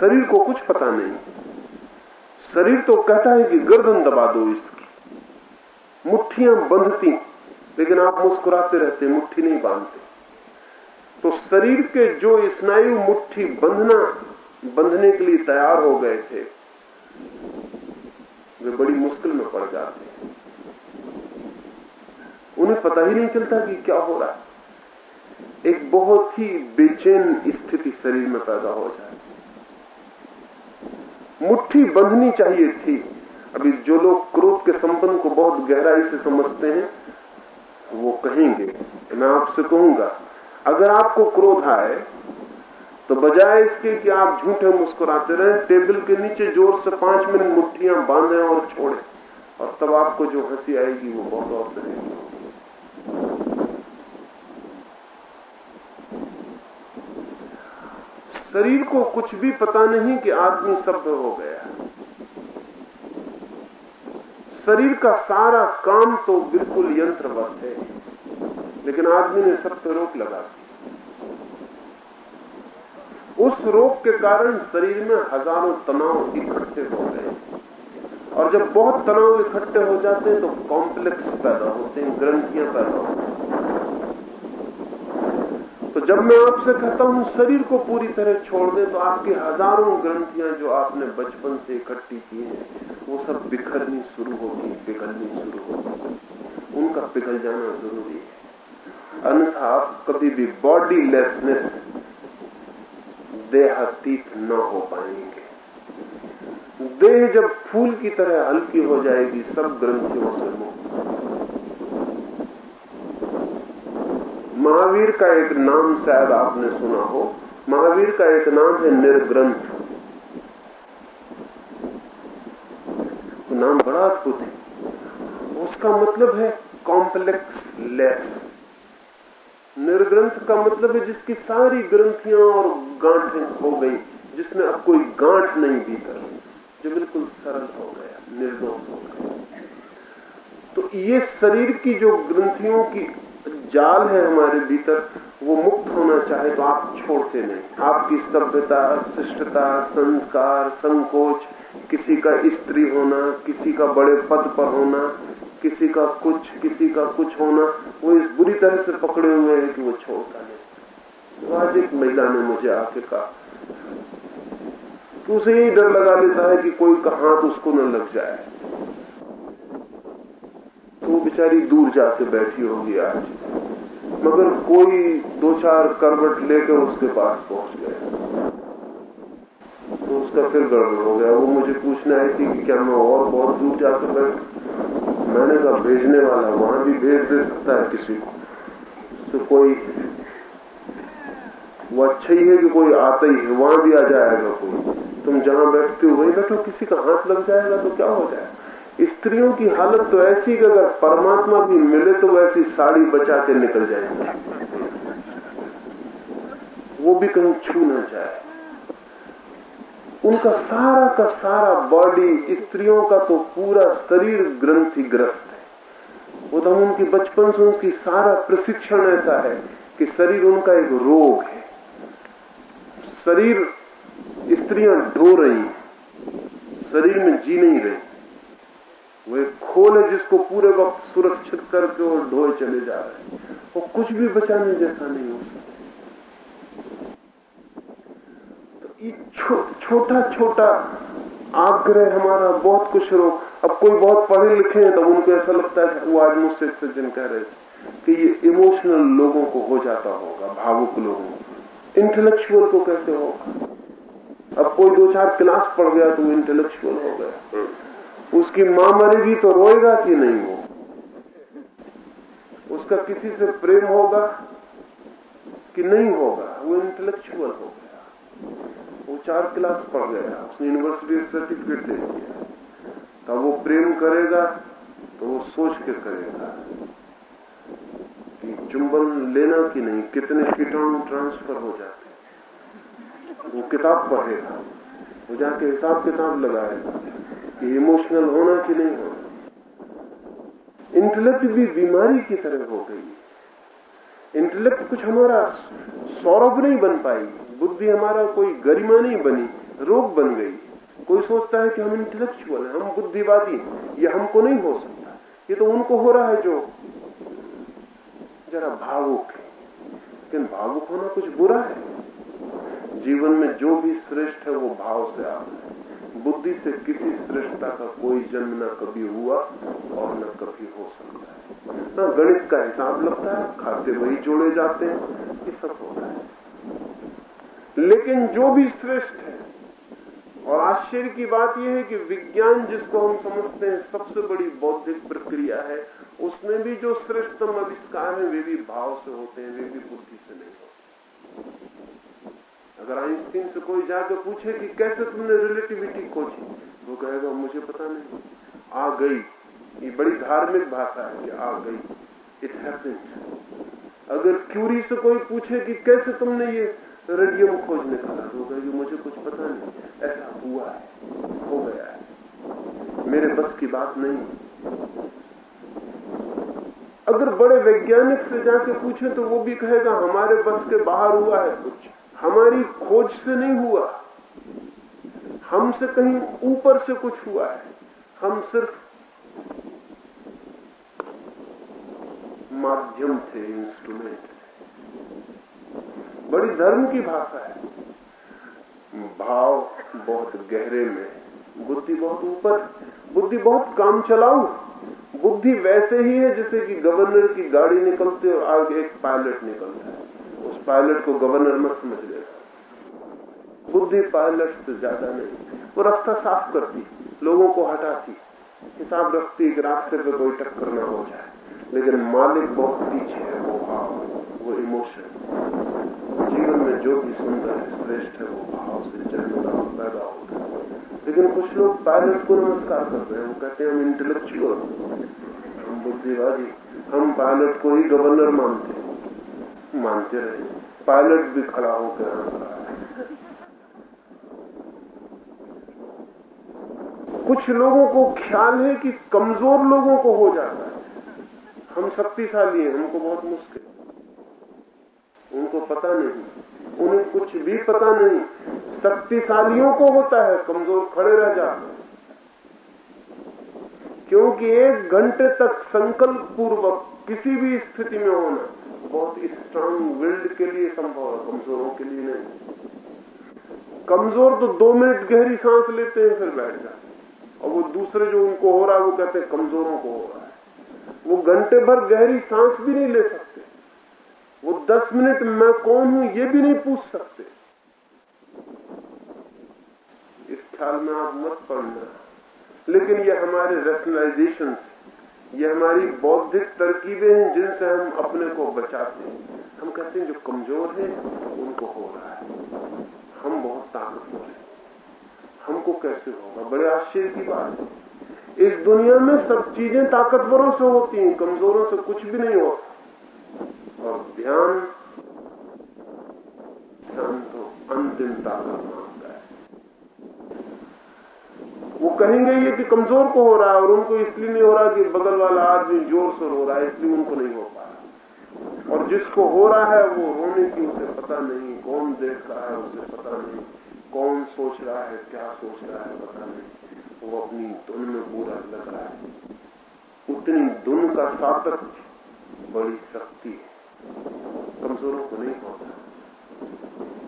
शरीर को कुछ पता नहीं। शरीर तो कहता है कि गर्दन दबा दो इसकी। मुट्ठियाँ बंधती, लेकिन आप मुस्कुराते रहते, मुट्ठी नहीं बांधते। तो शरीर के जो स्नायु मुट्ठी बंधना, बंधने के लिए तैयार हो गए थे, वे बड़ी मुश्किल में पड़ जाते हैं। उन्हें पता ही नहीं चलता कि क्या हो रहा है। एक बहुत ही बेचैन स्थिति शरीर में पैदा हो जाए मुट्ठी बंधनी चाहिए थी। अभी जो लोग क्रोध के संबंध को बहुत गहराई से समझते हैं, वो कहेंगे, मैं आपसे कहूँगा, अगर आपको क्रोध आए तो बजाय इसके कि आप झूठे मुस्कुराते रहे, टेबल के नीचे ज़ोर से पाँच मिनट मुट्ठियाँ बांधे और छोड़े, और तब आपको जो हँसी आएगी वो बहुत और रहेगी। शरीर को कुछ भी पता नहीं कि आदमी सभ्य हो गया। शरीर का सारा काम तो बिल्कुल यंत्रवत है, लेकिन आदमी ने सब पे रोक लगा दी। उस रोग के कारण शरीर में हज़ारों तनाव इकट्ठे हो गए। और जब बहुत तनाव इकट्ठे हो जाते हैं तो कॉम्प्लेक्स पैदा होते हैं, ग्रंथियाँ पैदा होती तो जब मैं आपसे कहता हूँ, शरीर को पूरी तरह छोड़ दें तो आपकी हज़ारों ग्रंथियाँ जो आपने बचपन से इकट्ठी की हैं, वो सब बिखरनी शुरू होगी, पिघलनी शुरू होगी। उनका पिघल जाना ज़रूरी है। अन्यथा आप कभी भी बॉडी लेसनेस देहातीत न हो पाएँगे। देह जब फूल की तरह हल्की हो जाएगी, सब ग्रंथियों से मुक्त। महावीर का एक नाम शायद आपने सुना हो। महावीर का एक नाम है निर्ग्रंथ। तो नाम बड़ा अद्भुत है। उसका मतलब है कॉम्प्लेक्स लेस निर्ग्रंथ का मतलब है जिसकी सारी ग्रंथियाँ और गांठें हो गई, जिसमें अब कोई गांठ नहीं भीतर, जो बिल्कुल सरल हो गया निर्दोष हो गया। तो ये शरीर की जो ग्रंथियों की जाल है हमारे भीतर, वो मुक्त होना चाहे तो आप छोड़ते नहीं। आपकी सभ्यता, शिष्टता, संस्कार, संकोच, किसी का स्त्री होना, किसी का बड़े पद पर होना, किसी का कुछ, किसी का कुछ होना, वो इस बुरी तरह से पकड़े हुए हैं कि वो छोड़ता नहीं। तो आज एक महिला ने मुझे आके कहा तो उसे यही डर लगा लेता है कि कोई का हाथ उसको न लग जाए। तो बेचारी दूर जाके बैठी होगी आज। मगर कोई दो चार करवट लेकर उसके पास पहुँच गया तो उसका फिर गड़बड़ हो गया। वो मुझे पूछना है कि क्या मैं और बहुत दूर जाकर बैठ? मैंने कहा, भेजने वाला वहाँ भी भेज दे सकता है किसी को। तो कोई, वो अच्छा ही है कि कोई आता ही है। वहाँ भी आ जाएगा कोई। तुम जहाँ बैठते हो, वहीं बैठो। किसी का हाथ लग जाएगा तो क्या हो जाएगा? स्त्रियों की हालत तो ऐसी कि अगर परमात्मा भी मिले तो वैसी साड़ी बचा के निकल जाएँगे। वो भी कहीं छू ना जाए। उनका सारा का सारा बॉडी स्त्रियों का तो पूरा शरीर ग्रंथिग्रस्त है। वो तो उनकी बचपन से उनकी सारा प्रशिक्षण ऐसा है कि शरीर उनका एक रोग है। शरीर स्त्रियाँ ढो रही शरीर में जी नहीं रही। वो एक खोल है जिसको पूरे वक्त सुरक्षित करके और ढोए चले जा रहे हैं। वो कुछ भी बचाने जैसा नहीं हो सकता। तो ये छो, छोटा छोटा आग्रह हमारा बहुत कुछ रो अब कोई बहुत पढ़े लिखे हैं तो उनको ऐसा लगता है वो आज मुझसे एक सज्जन कह रहे थे कि ये इमोशनल लोगों को हो जाता होगा भावुक लोगों को। इंटेलेक्चुअल को कैसे होगा? अब कोई दो चार क्लास पढ़ गया तो वो इंटेलेक्चुअल हो गया। उसकी माँ मरेगी तो रोएगा कि नहीं वो? उसका किसी से प्रेम होगा कि नहीं होगा? वो इंटेलेक्चुअल हो गया। वो चार क्लास पढ़ गया। उसने यूनिवर्सिटी सर्टिफिकेट दे दिया। तब वो प्रेम करेगा तो वो सोच के करेगा कि चुंबन लेना कि नहीं, कितने कीटाणु ट्रांसफ़र हो जाते वो किताब पढ़ेगा। वो जाके हिसाब किताब लगाएगा। कि इमोशनल होना कि नहीं होना। इंटेलेक्ट भी बीमारी की तरह हो गई। इंटेलेक्ट कुछ हमारा सौरभ नहीं बन पाई, बुद्धि हमारा कोई गरिमा नहीं बनी, रोग बन गई। कोई सोचता है कि हम इंटेलेक्चुअल हैं, हम बुद्धिवादी ये हमको नहीं हो सकता। ये तो उनको हो रहा है जो जरा भावुक है। लेकिन भावुक होना कुछ बुरा है। जीवन में जो भी श्रेष्ठ है, वो भाव से आता है। बुद्धि से किसी श्रेष्ठता का कोई जन्म न कभी हुआ और न कभी हो सकता है। न गणित का हिसाब लगता है, खाते वही जोड़े जाते हैं, ये सब होता है। लेकिन जो भी श्रेष्ठ है, और आश्चर्य की बात यह है कि विज्ञान जिसको हम समझते हैं सबसे बड़ी बौद्धिक प्रक्रिया है, उसमें भी जो श्रेष्ठतम आविष्कार है, वे भी भाव से होते हैं, वे भी बुद्धि से नहीं होते। अगर आइंस्टीन से कोई जाकर पूछे कि कैसे तुमने रिलेटिविटी खोजी, वो कहेगा, मुझे पता नहीं। आ गई। ये बड़ी धार्मिक भाषा है कि आ गई। इट हैपेंड अगर क्यूरी से कोई पूछे कि कैसे तुमने ये रेडियम खोज निकाला तो कहेगी, मुझे कुछ पता नहीं। ऐसा हुआ है। हो गया है। मेरे बस की बात नहीं अगर बड़े वैज्ञानिक से जाके पूछे तो वो भी कहेगा, हमारे बस के बाहर हुआ है कुछ। हमारी खोज से नहीं हुआ। हमसे कहीं ऊपर से कुछ हुआ है। हम सिर्फ़ माध्यम थे इंस्ट्रूमेंट बड़ी धर्म की भाषा है। भाव बहुत गहरे में, बुद्धि बहुत ऊपर बुद्धि बहुत काम चलाऊ। बुद्धि वैसे ही है जैसे कि गवर्नर की गाड़ी निकलते और आगे एक पायलट निकलता है। उस पायलट को गवर्नर मत समझ लेना। बुद्धि पायलट से ज़्यादा नहीं। वो रास्ता साफ़ करती लोगों को हटाती हिसाब रखती कि रास्ते पे कोई टक्कर ना हो जाए। लेकिन मालिक बहुत पीछे है, वो भाव, वो इमोशन। जीवन में जो भी सुंदर है, श्रेष्ठ है, वो भाव से जन्म पैदा होगा लेकिन कुछ लोग पायलट को नमस्कार करते हैं। वो कहते हैं, हम इंटेलेक्चुअल हम बुद्धिवादी हम पायलट को ही गवर्नर मानते हैं। मानते रहे पायलट भी खड़ा होकर हंस रहा है कुछ लोगों को ख्याल है कि कमज़ोर लोगों को हो जाता है। हम शक्तिशाली हैं, हमको बहुत मुश्किल उनको पता नहीं, उन्हें कुछ भी पता नहीं। शक्तिशालियों को होता है कमज़ोर खड़े रह जाते क्योंकि एक घंटे तक संकल्प पूर्वक किसी भी स्थिति में होना बहुत स्ट्रांग विल्ड के लिए संभव है, कमजोरों के लिए नहीं। कमज़ोर तो दो मिनट गहरी सांस लेते हैं, फिर बैठ जाते और वो दूसरे जो उनको हो रहा है, वो कहते हैं कमजोरों को हो रहा है। वो घंटे भर गहरी सांस भी नहीं ले सकते। वो दस मिनट मैं कौन हूँ, ये भी नहीं पूछ सकते। इस ख्याल में आप मत पड़ना लेकिन ये हमारे रेशनलाइजेशन ये हमारी बौद्धिक तरकीबें हैं जिनसे हम अपने को बचाते हैं। हम कहते हैं, जो कमज़ोर है, उनको हो रहा है। हम बहुत ताकतवर हैं। हमको कैसे होगा? बड़े आश्चर्य की बात है। इस दुनिया में सब चीज़ें ताकतवरों से होती हैं, कमजोरों से कुछ भी नहीं होता। और ध्यान ध्यान तो अंतिम ताकत माँगता है वो कहेंगे ये कि कमज़ोर को हो रहा है और उनको इसलिए नहीं हो रहा कि बगल वाला आदमी ज़ोर से रो रहा है, इसलिए उनको नहीं हो पा रहा। और जिसको हो रहा है वो रोने की उसे पता नहीं, कौन देख रहा है उसे पता नहीं, कौन सोच रहा है, क्या सोच रहा है पता नहीं। वो अपनी धुन में पूरा लग रहा है। उतनी धुन का सातत्य बड़ी शक्ति है। कमजोरों को नहीं होता।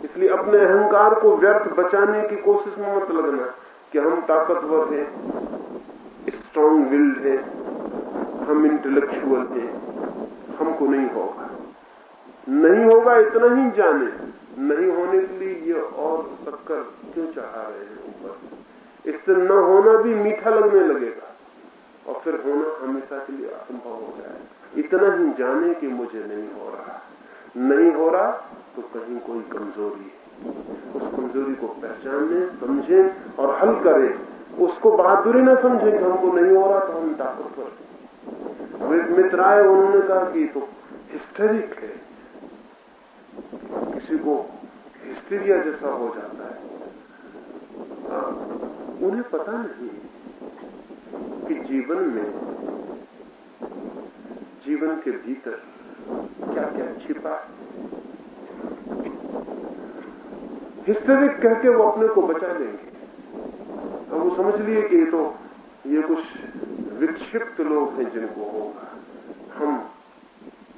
इसलिए अपने अहंकार को व्यर्थ बचाने की कोशिश में मत लगना। कि हम ताकतवर हैं स्ट्रांग विल्ड है, हम इंटेलेक्चुअल हैं, हमको नहीं होगा। नहीं होगा इतना ही जाने। नहीं होने के लिए ये और शक्कर क्यों चढ़ा रहे हैं ऊपर? इससे न होना भी मीठा लगने लगेगा, और फिर होना हमेशा के लिए असंभव हो जाएगा इतना ही जाने कि मुझे नहीं हो रहा। नहीं हो रहा तो कहीं कोई कमज़ोरी है। उस कमज़ोरी को पहचाने समझे और हल करें। उसको बहादुरी न समझे कि हमको नहीं हो रहा तो हम ताकतवर एक मित्र आए उन्होंने कहा कि तो हिस्टेरिक है। किसी को हिस्टीरिया जैसा हो जाता है। आ, उन्हें पता नहीं कि जीवन में जीवन के भीतर क्या क्या छिपा है। हिस्टेरिक कह के वो अपने को बचा लेंगे। अब वो समझ लिए कि ये तो ये कुछ विक्षिप्त लोग हैं जिनको होगा। हम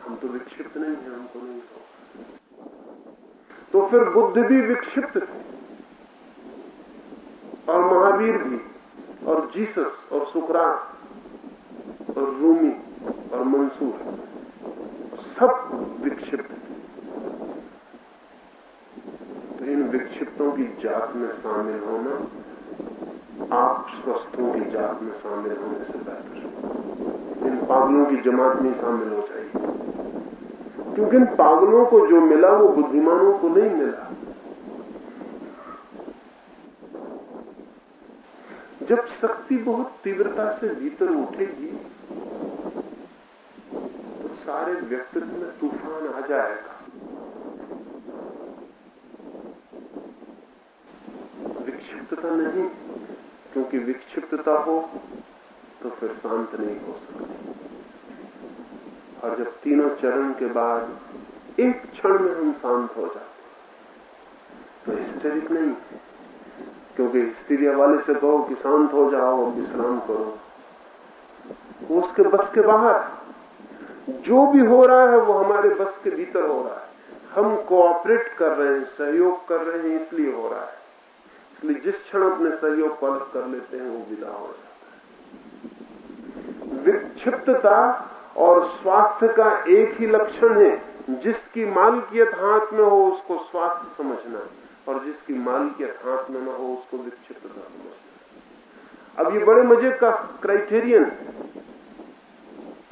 हम तो विक्षिप्त नहीं है, हमको नहीं होगा। तो फिर बुद्ध भी विक्षिप्त थे। और महावीर भी, और जीसस, और सुकरात और रूमी, और मंसूर, सब विक्षिप्त थे तो इन विक्षिप्तों की जात में शामिल होना, आप स्वस्थों की जात में शामिल होने से बेहतर। इन पागलों की जमात में शामिल हो जाइए। क्योंकि इन पागलों को जो मिला, वो बुद्धिमानों को नहीं मिला। जब शक्ति बहुत तीव्रता से भीतर उठेगी तो सारे व्यक्तित्व में तूफ़ान आ जाएगा। विक्षिप्तता नहीं, क्योंकि विक्षिप्तता हो तो फिर शांत नहीं हो सकती। और जब तीनों चरण के बाद एक क्षण में हम शांत हो जाते तो हिस्टेरिक नहीं, क्योंकि हिस्टीरिया वाले से कहो कि शांत हो जाओ, विश्राम करो। वो उसके बस के बाहर, जो भी हो रहा है वो हमारे बस के भीतर हो रहा है। हम कोऑपरेट कर रहे हैं, सहयोग कर रहे हैं, इसलिए हो रहा है। इसलिए जिस क्षण अपने सहयोग को अलग कर लेते हैं, वो विदा हो जाता है। विक्षिप्तता और स्वास्थ्य का एक ही लक्षण है। जिसकी मालकियत हाथ में हो, उसको स्वास्थ्य समझना और जिसकी मालकियत हाथ में न हो, उसको विक्षिप्तता समझना अब ये बड़े मज़े का क्राइटेरियन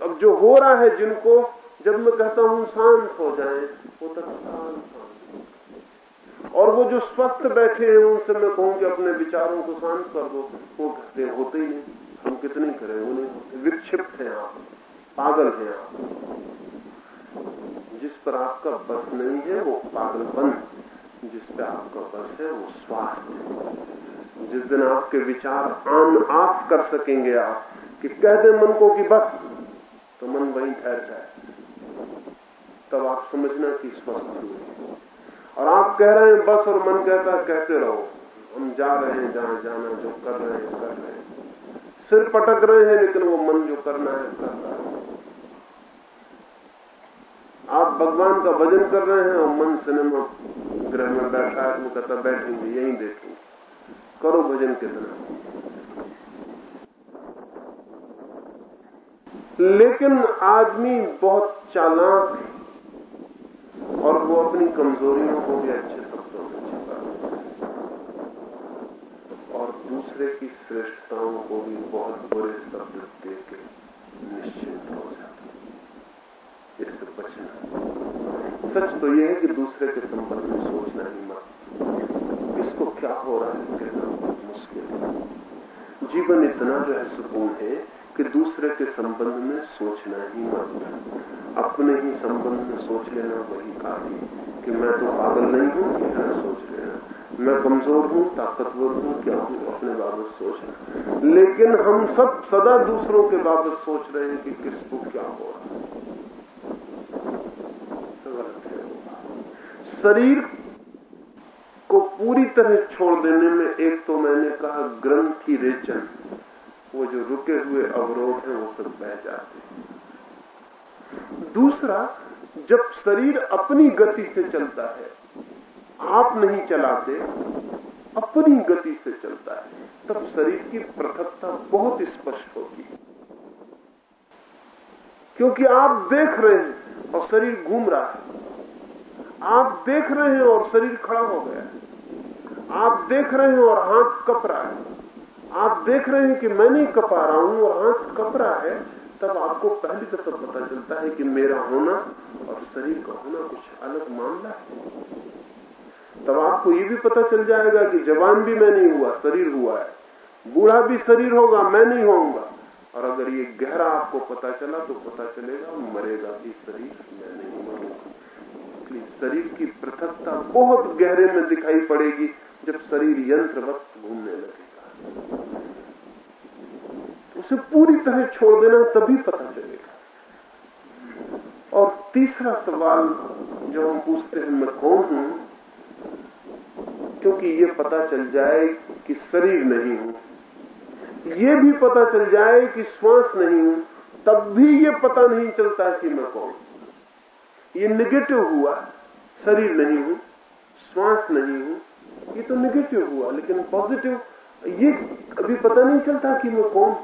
अब जो हो रहा है जिनको, जब मैं कहता हूँ शांत हो जाए, वो तत्काल शांत और वो जो स्वस्थ बैठे हैं, उनसे मैं कहूँ कि अपने विचारों को शांत कर दो। वो कहते होते ही नहीं। हम कितने करें? वो नहीं होते। विक्षिप्त हैं आप। पागल हैं आप। जिस पर आपका बस नहीं है, वो पागलपन जिस पर आपका बस है, वो स्वास्थ्य जिस दिन आपके विचार आन आप कर सकेंगे आप, कि कह दे मन को कि बस तो मन वहीं ठहर जाए। तब आप समझना कि स्वस्थ हुए। और आप कह रहे हैं, बस और मन कहता है, कहते रहो। हम जा रहे हैं जहाँ जाना जो कर रहे हैं, कर रहे हैं। सिर पटक रहे हैं, लेकिन वो मन जो करना है कर रहा है। आप भगवान का भजन कर रहे हैं और मन सिनेमा ग्रह में बैठा है तो कहता, बैठेंगे, यहीं देखेंगे। करो भजन कितना। लेकिन आदमी बहुत चालाक है। और वो अपनी कमजोरियों को भी अच्छे शब्दों में छिपा और दूसरे की श्रेष्ठताओं को भी बहुत बुरे शब्द दे के निश्चित हो जाते इससे बचना सच तो यह है कि दूसरे के संबंध में सोचना ही मत। इसको क्या हो रहा है कहना बहुत मुश्किल है। जीवन इतना रहस्यपूर्ण है कि दूसरे के संबंध में सोचना ही मत। अपने ही संबंध में सोच लेना वही काफ़ी कि मैं तो पागल नहीं हूँ इतना सोच लेना। मैं कमज़ोर हूँ, ताकतवर हूँ, क्या हूँ, अपने बाबत सोचना लेकिन हम सब सदा दूसरों के बाबत सोच रहे हैं कि किसको क्या हो रहा है। शरीर को पूरी तरह छोड़ देने में एक तो मैंने कहा ग्रंथि रेचन। वो जो रुके हुए अवरोध हैं, वो सब बह जाते हैं। दूसरा, जब शरीर अपनी गति से चलता है, आप नहीं चलाते, अपनी गति से चलता है, तब शरीर की पृथकता बहुत स्पष्ट होगी क्योंकि आप देख रहे हैं और शरीर घूम रहा है। आप देख रहे हैं और शरीर खड़ा हो गया है। आप देख रहे हैं और हाथ कप रहा है। आप देख रहे हैं कि मैं नहीं कपा रहा हूँ और हाथ कप रहा है, तब आपको पहली दफ़ा पता चलता है कि मेरा होना और शरीर का होना कुछ अलग मामला है। तब आपको ये भी पता चल जाएगा कि जवान भी मैं नहीं हुआ, शरीर हुआ है। बूढ़ा भी शरीर होगा, मैं नहीं होऊँगा। और अगर ये गहरा आपको पता चला तो पता चलेगा, मरेगा भी शरीर, मैं नहीं मरूँगा। शरीर की पृथकता बहुत गहरे में दिखाई पड़ेगी जब शरीर यंत्रवत घूमने लगे। उसे पूरी तरह छोड़ देना तभी पता चलेगा। और तीसरा सवाल जो हम पूछते हैं, मैं कौन हूँ? क्योंकि ये पता चल जाए कि शरीर नहीं हूँ। ये भी पता चल जाए कि श्वास नहीं हूँ, तब भी ये पता नहीं चलता कि मैं कौन ये निगेटिव हुआ, शरीर नहीं हूँ, श्वास नहीं हूँ, ये तो निगेटिव हुआ, लेकिन पॉजिटिव ये अभी पता नहीं चलता कि मैं कौन।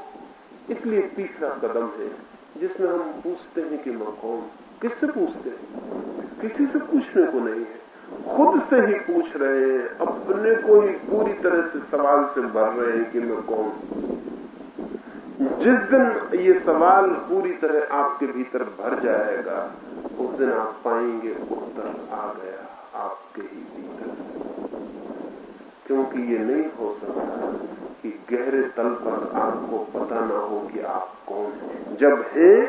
इसलिए तीसरा कदम है, जिसमें हम पूछते हैं कि मैं कौन। किससे पूछते हैं? किसी से पूछने को नहीं है। खुद से ही पूछ रहे हैं, अपने को ही पूरी तरह से सवाल से भर रहे हैं कि मैं कौन। जिस दिन ये सवाल पूरी तरह आपके भीतर भर जाएगा, उस दिन आप पाएँगे उत्तर आ गया से क्योंकि ये नहीं हो सकता कि गहरे तल पर आपको पता ना हो कि आप कौन हैं। जब है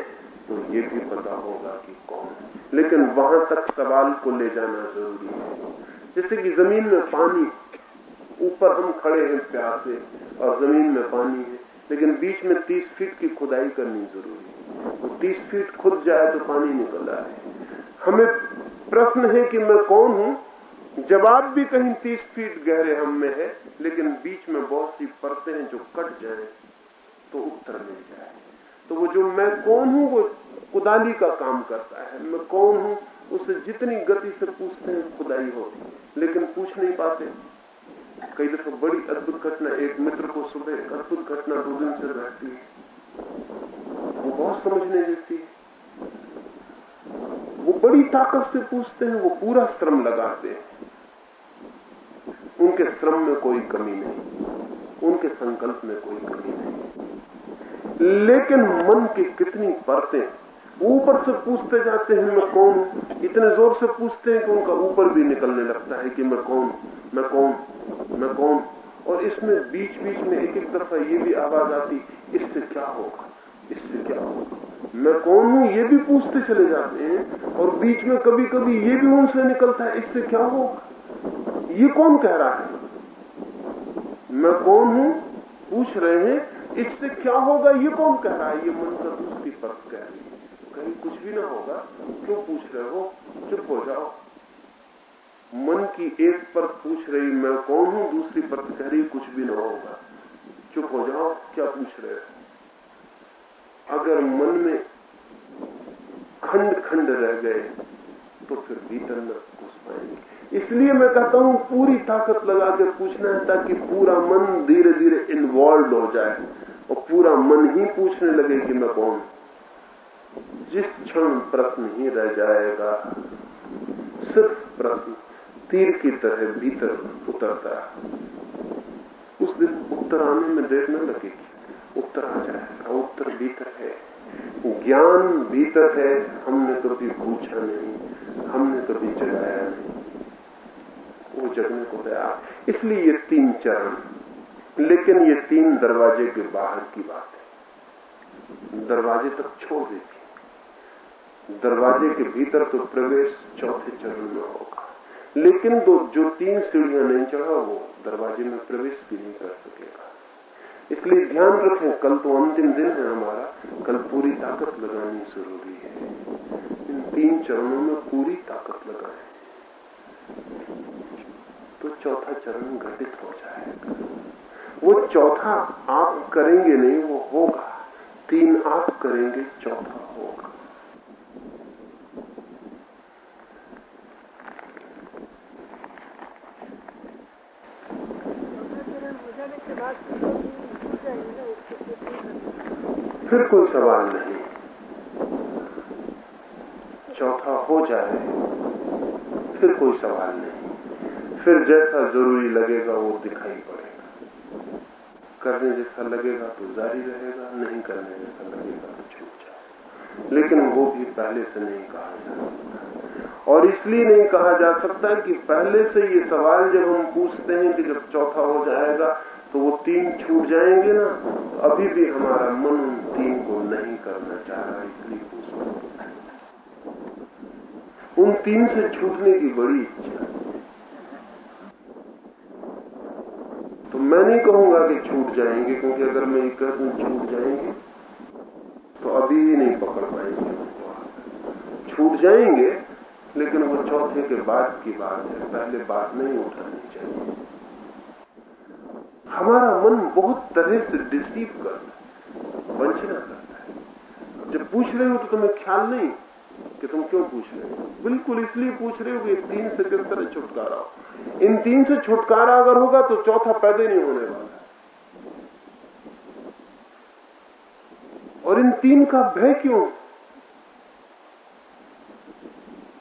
तो ये भी पता होगा कि कौन है। लेकिन वहाँ तक सवाल को ले जाना ज़रूरी है। जैसे कि ज़मीन में पानी ऊपर हम खड़े हैं प्यासे, और ज़मीन में पानी है। लेकिन बीच में तीस फीट की खुदाई करनी ज़रूरी है। तो तीस फीट खुद जाए तो पानी निकल रहा है हमें प्रश्न है कि मैं कौन हूँ? जवाब भी कहीं तीस फीट गहरे हम में है, लेकिन बीच में बहुत सी परतें हैं जो कट जाए तो उत्तर मिल जाए। तो वो जो मैं कौन हूँ, वो कुदाली का काम करता है। मैं कौन हूँ, उसे जितनी गति से पूछते हैं, खुदाई होती है। लेकिन पूछ नहीं पाते। कई दफ़ा बड़ी अद्भुत घटना, एक मित्र को सुबह अद्भुत घटना दो दिन से रहती है। वो बहुत समझने जैसी है। वो बड़ी ताकत से पूछते हैं, वो पूरा श्रम लगाते हैं। उनके श्रम में कोई कमी नहीं, उनके संकल्प में कोई कमी नहीं। लेकिन मन की कितनी परतें, ऊपर से पूछते जाते हैं, मैं कौन? इतने ज़ोर से पूछते हैं कि उनका ऊपर भी निकलने लगता है कि मैं कौन? मैं कौन? मैं कौन? और इसमें बीच बीच में एक एक दफ़ा ये भी आवाज़ आती, इससे क्या होगा? इससे क्या होगा? मैं कौन हूँ? ये भी पूछते चले जाते हैं, और बीच में कभी कभी ये भी उनसे निकलता है, इससे क्या होगा? ये कौन कह रहा है? मैं कौन हूँ? पूछ रहे हैं, इससे क्या होगा? ये कौन कह रहा है? ये मन का दूसरी परत कह रही है। कहीं कुछ भी ना होगा। क्यों पूछ रहे हो? चुप हो जाओ। मन की एक परत पूछ रही, मैं कौन हूँ? दूसरी परत कह रही, कुछ भी ना होगा। चुप हो जाओ। क्या पूछ रहे हो? अगर मन में खंड खंड रह गए तो फिर भीतर न घुस पाएँगे। इसलिए मैं कहता हूँ, पूरी ताकत लगा के पूछना है ताकि पूरा मन धीरे धीरे इन्वॉल्व हो जाए और पूरा मन ही पूछने लगे कि मैं कौन? जिस क्षण प्रश्न ही रह जाएगा, सिर्फ़ प्रश्न तीर की तरह भीतर उतरता है। उस दिन उत्तर आने में देर न लगेगी। उत्तर आ जाएगा, उत्तर भीतर है। ज्ञान भीतर है, हमने कभी पूछा नहीं, हमने कभी जगाया नहीं। वो जगने को तैयार। इसलिए ये तीन चरण, लेकिन ये तीन दरवाजे के बाहर की बात है, दरवाजे तक छोड़ देती दरवाजे के भीतर तो प्रवेश चौथे चरण में होगा। लेकिन तो जो तीन सीढ़ियाँ नहीं चढ़ा, वो दरवाजे में प्रवेश भी नहीं कर सकेगा। इसलिए ध्यान रखें, कल तो अंतिम दिन है हमारा, कल पूरी ताकत लगानी ज़रूरी है। इन तीन चरणों में पूरी ताकत लगाएँ। तो चौथा चरण घटित हो जाएगा वो चौथा आप करेंगे नहीं, वो होगा। तीन आप करेंगे, चौथा होगा। फिर कोई सवाल नहीं। चौथा हो जाए, फिर कोई सवाल नहीं। फिर जैसा ज़रूरी लगेगा वो दिखाई पड़ेगा। करने जैसा लगेगा तो जारी रहेगा, नहीं करने जैसा लगेगा तो छूट जाए लेकिन वो भी पहले से नहीं कहा जा सकता। और इसलिए नहीं कहा जा सकता कि पहले से ये सवाल जब हम पूछते हैं कि जब चौथा हो जाएगा तो वो तीन छूट जाएँगे ना? अभी भी हमारा मन उन तीन को नहीं करना चाह रहा, इसलिए पूछता उन तीन से छूटने की बड़ी इच्छा तो मैं नहीं कहूँगा कि छूट जाएँगे, क्योंकि अगर मैं ये कह दूँ छूट जाएँगे तो अभी नहीं पकड़ पाएँगे। छूट जाएँगे, लेकिन वो चौथे के बाद की बात है, पहले बात नहीं उठानी चाहिए। हमारा मन बहुत तरह से डिसीव करता है, वंचना करता है। जब पूछ रहे हो तो तुम्हें ख्याल नहीं कि तुम क्यों पूछ रहे हो। बिल्कुल इसलिए पूछ रहे हो कि तीन से किस तरह छुटकारा हो। इन तीन से छुटकारा अगर होगा तो चौथा पैदा नहीं होने वाला और इन तीन का भय क्यों?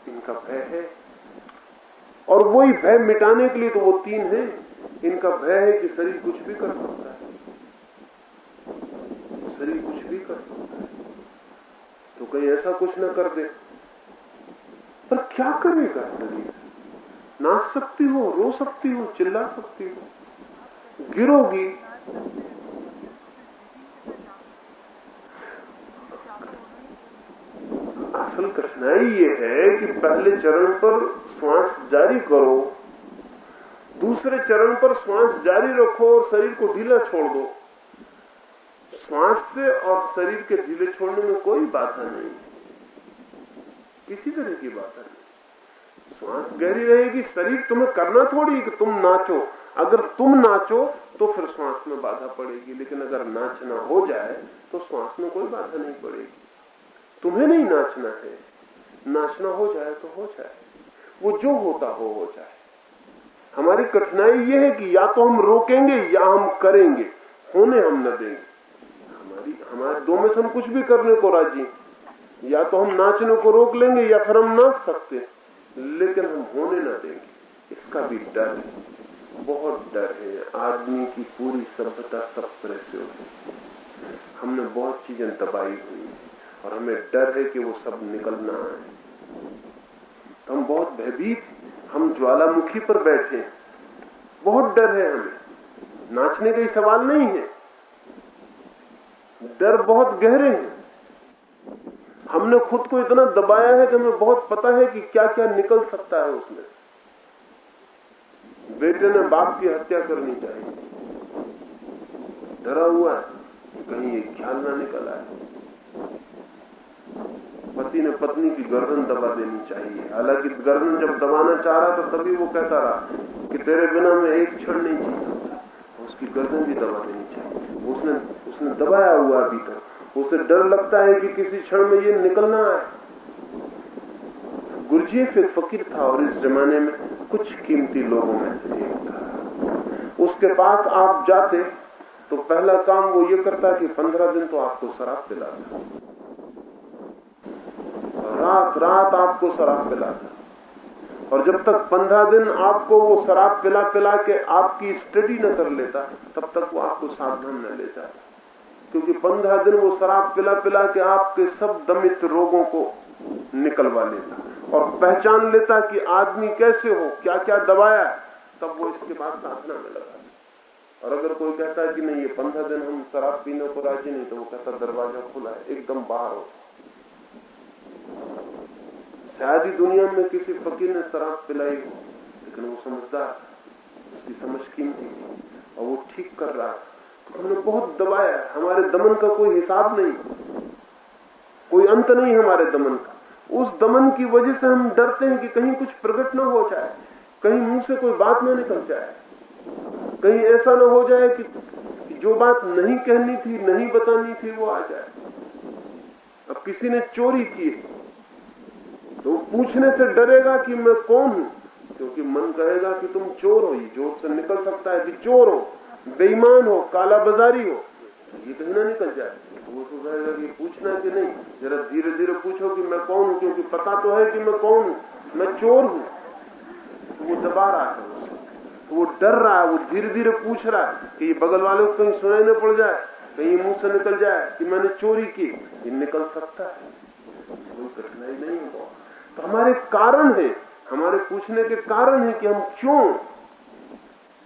इनका भय है। और वही भय मिटाने के लिए तो वो तीन है। इनका भय है कि शरीर कुछ भी कर सकता है। शरीर कुछ भी कर सकता है। तो कहीं ऐसा कुछ ना कर दे। पर क्या करेगा शरीर? नाच सकती हो, रो सकती हो, चिल्ला सकती हो। गिरोगी असल कठिनाई ये है कि पहले चरण पर श्वास जारी करो, दूसरे चरण पर श्वास जारी रखो और शरीर को ढीला छोड़ दो। श्वास से और शरीर के ढीले छोड़ने में कोई बाधा नहीं। किसी तरह की बाधा नहीं। श्वास गहरी रहेगी, शरीर तुम्हें करना थोड़ी कि तुम नाचो। अगर तुम नाचो तो फिर श्वास में बाधा पड़ेगी, लेकिन अगर नाचना हो जाए तो श्वास में कोई बाधा नहीं पड़ेगी। तुम्हें नहीं नाचना है। नाचना हो जाए तो हो जाए। वो जो होता हो हो जाए। हमारी कठिनाई ये है कि या तो हम रोकेंगे या हम करेंगे। होने हम न देंगे। हमारी, हमारे दो में से हम कुछ भी करने को राज़ी या तो हम नाचने को रोक लेंगे या फिर हम नाच सकते लेकिन हम होने ना देंगे। इसका भी डर है। बहुत डर है। आदमी की पूरी सभ्यता सब तरह से हमने बहुत चीज़ें दबाई हुई और हमें डर है कि वो सब निकलना है तो हम बहुत भयभीत, हम ज्वालामुखी पर बैठे हैं। बहुत डर है हमें। नाचने का ही सवाल नहीं है। डर बहुत गहरे हैं। हमने खुद को इतना दबाया है कि हमें बहुत पता है कि क्या क्या निकल सकता है उसमें। बेटे ने बाप की हत्या करनी चाहिए। डरा हुआ है कहीं ये ख्याल ना निकल आए। पति ने पत्नी की गर्दन दबा देनी चाहिए। हालाँकि गर्दन जब दबाना चाह रहा था, तभी वो कहता रहा कि तेरे बिना मैं एक क्षण नहीं जी सकता। तो उसकी गर्दन भी दबा देनी चाहिए। उसने उसने दबाया हुआ अभी तक उसे डर लगता है कि किसी क्षण में ये निकलना है। गुरजीएफ एक फकीर था और इस जमाने में कुछ कीमती लोगों में से एक था। उसके पास आप जाते तो पहला काम वो ये करता कि पंद्रह दिन तो आपको शराब पिलाता रात रात आपको शराब पिलाता और जब तक पंद्रह दिन आपको वो शराब पिला पिला के आपकी स्टडी न कर लेता तब तक वो आपको सावधान न ले जाता क्योंकि पंद्रह दिन वो शराब पिला पिला के आपके सब दमित रोगों को निकलवा लेता और पहचान लेता कि आदमी कैसे हो क्या क्या दबाया तब वो इसके बाद साधना में लगा। और अगर कोई कहता है कि नहीं, ये पंद्रह दिन हम शराब पीने को राज़ी नहीं तो वो कहता दरवाज़ा खुला है, एकदम बाहर हो। शायद ही दुनिया में किसी फकीर ने शराब पिलाई हो लेकिन वो समझदार, उसकी समझ कीमती और वो ठीक कर रहा तो हमने बहुत दबाया, हमारे दमन का कोई हिसाब नहीं, कोई अंत नहीं हमारे दमन का। उस दमन की वजह से हम डरते हैं कि कहीं कुछ प्रकट न हो जाए, कहीं मुँह से कोई बात न निकल जाए। कहीं ऐसा न हो जाए कि जो बात नहीं कहनी थी, नहीं बतानी थी, वो आ जाए। अब किसी ने चोरी की तो पूछने से डरेगा कि मैं कौन हूँ? क्योंकि मन कहेगा कि तुम चोर हो, ये ज़ोर से निकल सकता है कि चोर हो, बेईमान हो काला बाजारी हो। ये कहीं ना निकल जाए। वो तो कहेगा कि पूछना कि नहीं, जरा धीरे धीरे पूछो कि मैं कौन हूँ, क्योंकि पता तो है कि मैं कौन हूँ, मैं चोर हूँ। तो वो दबा रहा है। तो वो डर रहा है, वो धीरे धीरे पूछ रहा है कि ये बगल वाले को कहीं सुनाई न पड़ जाए, कहीं मुँह से निकल जाए कि मैंने चोरी की। ये निकल सकता है। कोई कठिनाई नहीं हुआ तो हमारे कारण है, हमारे पूछने के कारण है कि हम क्यों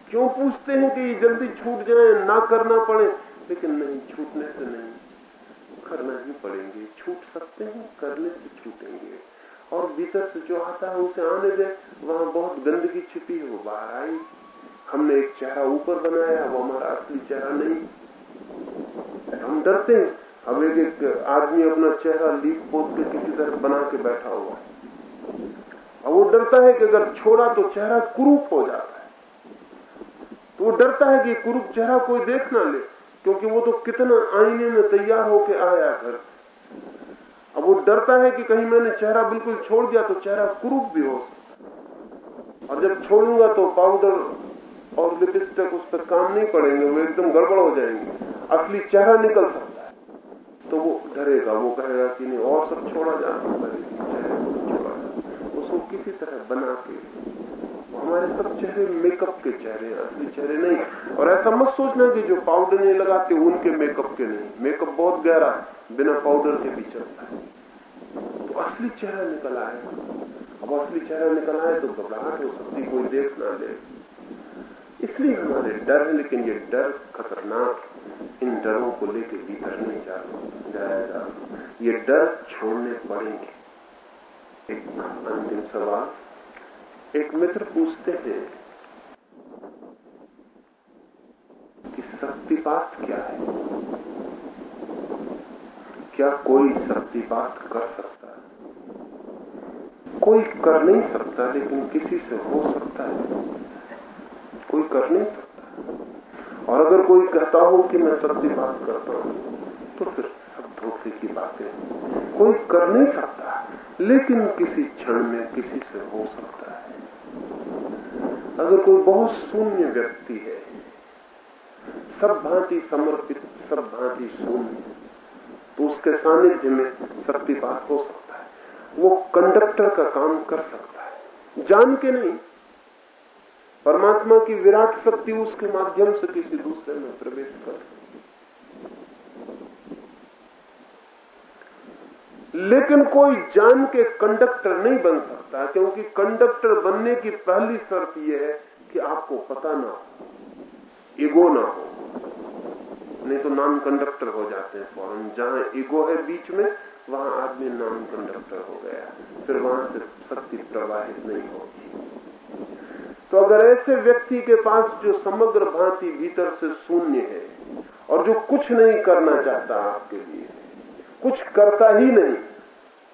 क्यों पूछते हैं कि ये जल्दी छूट जाए, ना करना पड़े। लेकिन नहीं, छूटने से नहीं, करना ही पड़ेंगे। छूट सकते हैं, करने से छूटेंगे। और भीतर से जो आता है उसे आने दे। वहाँ बहुत गंदगी छिपी है, वो बाहर आई। हमने एक चेहरा ऊपर बनाया, वो हमारा असली चेहरा नहीं। हम डरते हैं। अब एक एक आदमी अपना चेहरा लीक पोत के किसी तरह बना के बैठा हुआ और वो डरता है कि अगर छोड़ा तो चेहरा कुरूप हो जाता है। तो वो डरता है कि कुरूप चेहरा कोई देख ना ले, क्योंकि वो तो कितना आईने में तैयार होके आया घर से। अब वो डरता है कि कहीं मैंने चेहरा बिल्कुल छोड़ दिया तो चेहरा क्रूप भी हो सकता और जब छोड़ूँगा तो पाउडर और लिपस्टिक उस पर काम नहीं पड़ेंगे वो एकदम गड़बड़ हो जाएँगे। असली चेहरा निकल सकता है। तो वो डरेगा, वो कहेगा कि नहीं, और सब छोड़ा जा सकता है। छोड़ा उसको किसी तरह बना के हमारे सब चेहरे मेकअप के चेहरे, असली चेहरे नहीं। और ऐसा मत सोचना कि जो पाउडर नहीं लगाते उनके मेकअप के नहीं। मेकअप बहुत गहरा बिना पाउडर के भी चलता है। तो असली चेहरा निकल आए अब असली चेहरा निकल आए तो घबराहट हो सकती कोई देख ना ले। इसलिए हमारे डर है, लेकिन ये डर खतरनाक इन डरों को लेकर भीतर नहीं जा सकता जा सकता ये डर छोड़ने पड़ेंगे। एक अंतिम सवाल। एक मित्र पूछते हैं कि शक्तिपात क्या है? क्या कोई शक्तिपात कर सकता है? कोई कर नहीं सकता, लेकिन किसी से हो सकता है। कोई कर नहीं सकता। और अगर कोई कहता हो कि मैं शक्तिपात करता हूँ तो फिर सब धोखे की बातें कोई कर नहीं सकता, लेकिन किसी क्षण में किसी से हो सकता है अगर कोई बहुत शून्य व्यक्ति है सब भांति समर्पित सब भांति शून्य तो उसके सानिध्य में शक्तिपात हो सकता है। वो कंडक्टर का काम कर सकता है। जान के नहीं। परमात्मा की विराट शक्ति उसके माध्यम से किसी दूसरे में प्रवेश कर सकती लेकिन कोई जान के कंडक्टर नहीं बन सकता, क्योंकि कंडक्टर बनने की पहली शर्त यह है कि आपको पता ना हो, ईगो ना हो। नहीं तो नॉन कंडक्टर हो जाते हैं फ़ौरन। जहाँ ईगो है बीच में, वहाँ आदमी नॉन कंडक्टर हो गया, फिर वहाँ से शक्ति प्रवाहित नहीं होगी। तो अगर ऐसे व्यक्ति के पास जो समग्र भांति भीतर से शून्य है, और जो कुछ नहीं करना चाहता आपके लिए कुछ करता ही नहीं।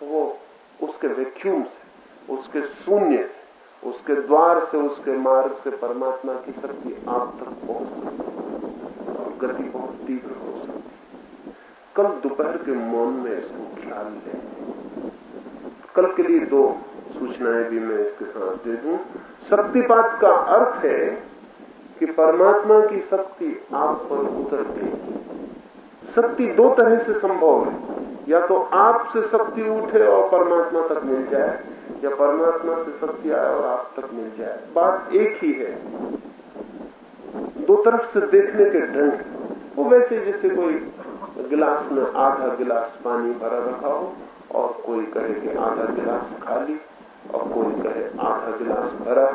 तो वो उसके वैक्यूम से, उसके शून्य से, उसके द्वार से, उसके मार्ग से परमात्मा की शक्ति आप तक पहुँच सकती है और गति बहुत तीव्र हो सकती है। कल दोपहर के मौन में इसको ख्याल लें। कल के लिए दो सूचनाएँ भी मैं इसके साथ दे दूँ। शक्तिपात का अर्थ है कि परमात्मा की शक्ति आप पर उतरती शक्ति दो तरह से संभव है। या तो आपसे शक्ति उठे और परमात्मा तक मिल जाए, या परमात्मा से शक्ति आए और आप तक मिल जाए। बात एक ही है। दो तरफ़ से देखने के ढंग वो वैसे जैसे कोई गिलास में आधा गिलास पानी भरा रखा हो और कोई कहे कि आधा गिलास खाली और कोई कहे आधा गिलास भरा।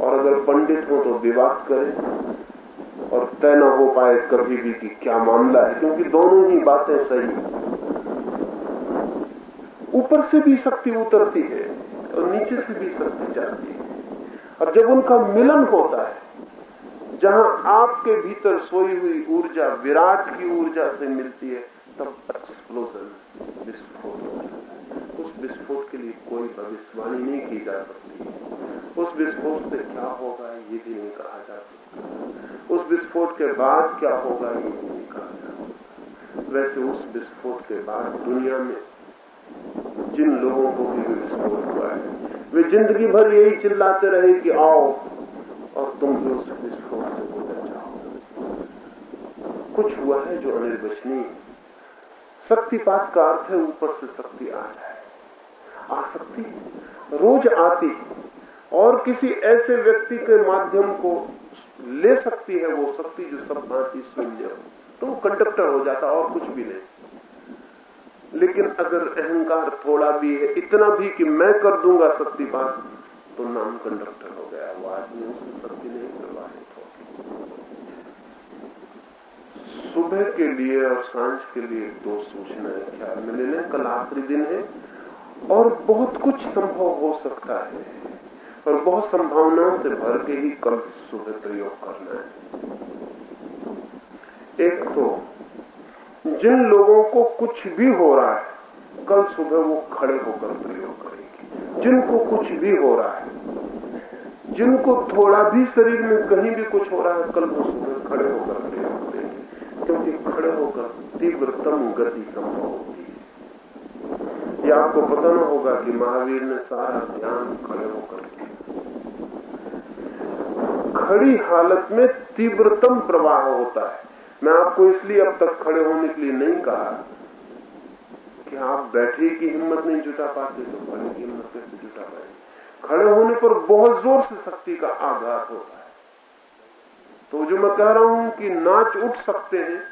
और अगर पंडित हो तो विवाद करे। तय न हो पाए कभी भी कि क्या मामला है, क्योंकि दोनों ही बातें सही ऊपर से भी शक्ति उतरती है और नीचे से भी शक्ति जाती है। और जब उनका मिलन होता है, जहाँ आपके भीतर सोई हुई ऊर्जा विराट की ऊर्जा से मिलती है, तब एक्सप्लोजन विस्फोट। होता है उस विस्फोट के लिए कोई भविष्यवाणी नहीं की जा सकती। उस विस्फोट से क्या होगा ये भी नहीं कहा जा सकता। उस विस्फोट के बाद क्या होगा ये भी नहीं कहा जा सकता। वैसे उस विस्फोट के बाद दुनिया में जिन लोगों को भी विस्फोट हुआ है, वे ज़िंदगी भर यही चिल्लाते रहे कि आओ और तुम भी उस विस्फोट से गुजर जाओ। कुछ हुआ है जो अनिर्वचनीय? शक्तिपात का अर्थ है ऊपर से शक्ति आ जाए। आ सकती रोज आती और किसी ऐसे व्यक्ति के माध्यम को ले सकती है वो शक्ति जो सब भांति शून्य हो तो कंडक्टर हो जाता और कुछ भी नहीं। लेकिन अगर अहंकार थोड़ा भी है, इतना भी कि मैं कर दूँगा शक्ति बात तो नाम कंडक्टर हो गया। वो आदमी उससे शक्ति नहीं प्रवाहित होगी सुबह के लिए और साँझ के लिए दो सूचनाएँ ख्याल में ले लें कल आखिरी दिन है? और बहुत कुछ संभव हो सकता है। और बहुत संभावनाओं से भर के ही कल सुबह प्रयोग करना है। एक तो जिन लोगों को कुछ भी हो रहा है, कल सुबह वो खड़े होकर प्रयोग करेंगे। जिनको कुछ भी हो रहा है, जिनको थोड़ा भी शरीर में कहीं भी कुछ हो रहा है, कल वो सुबह खड़े होकर प्रयोग करेंगे। क्योंकि खड़े होकर तीव्रतम गति संभव होती है। ये आपको पता न होगा कि महावीर ने सारा ध्यान खड़े होकर किया। खड़ी हालत में तीव्रतम प्रवाह होता है। मैं आपको इसलिए अब तक खड़े होने के लिए नहीं कहा कि आप बैठे की हिम्मत नहीं जुटा पाते तो खड़े की हिम्मत कैसे जुटा पाएँगे? खड़े होने पर बहुत ज़ोर से शक्ति का आघात होता है। तो जो मैं कह रहा हूँ कि नाच उठ सकते हैं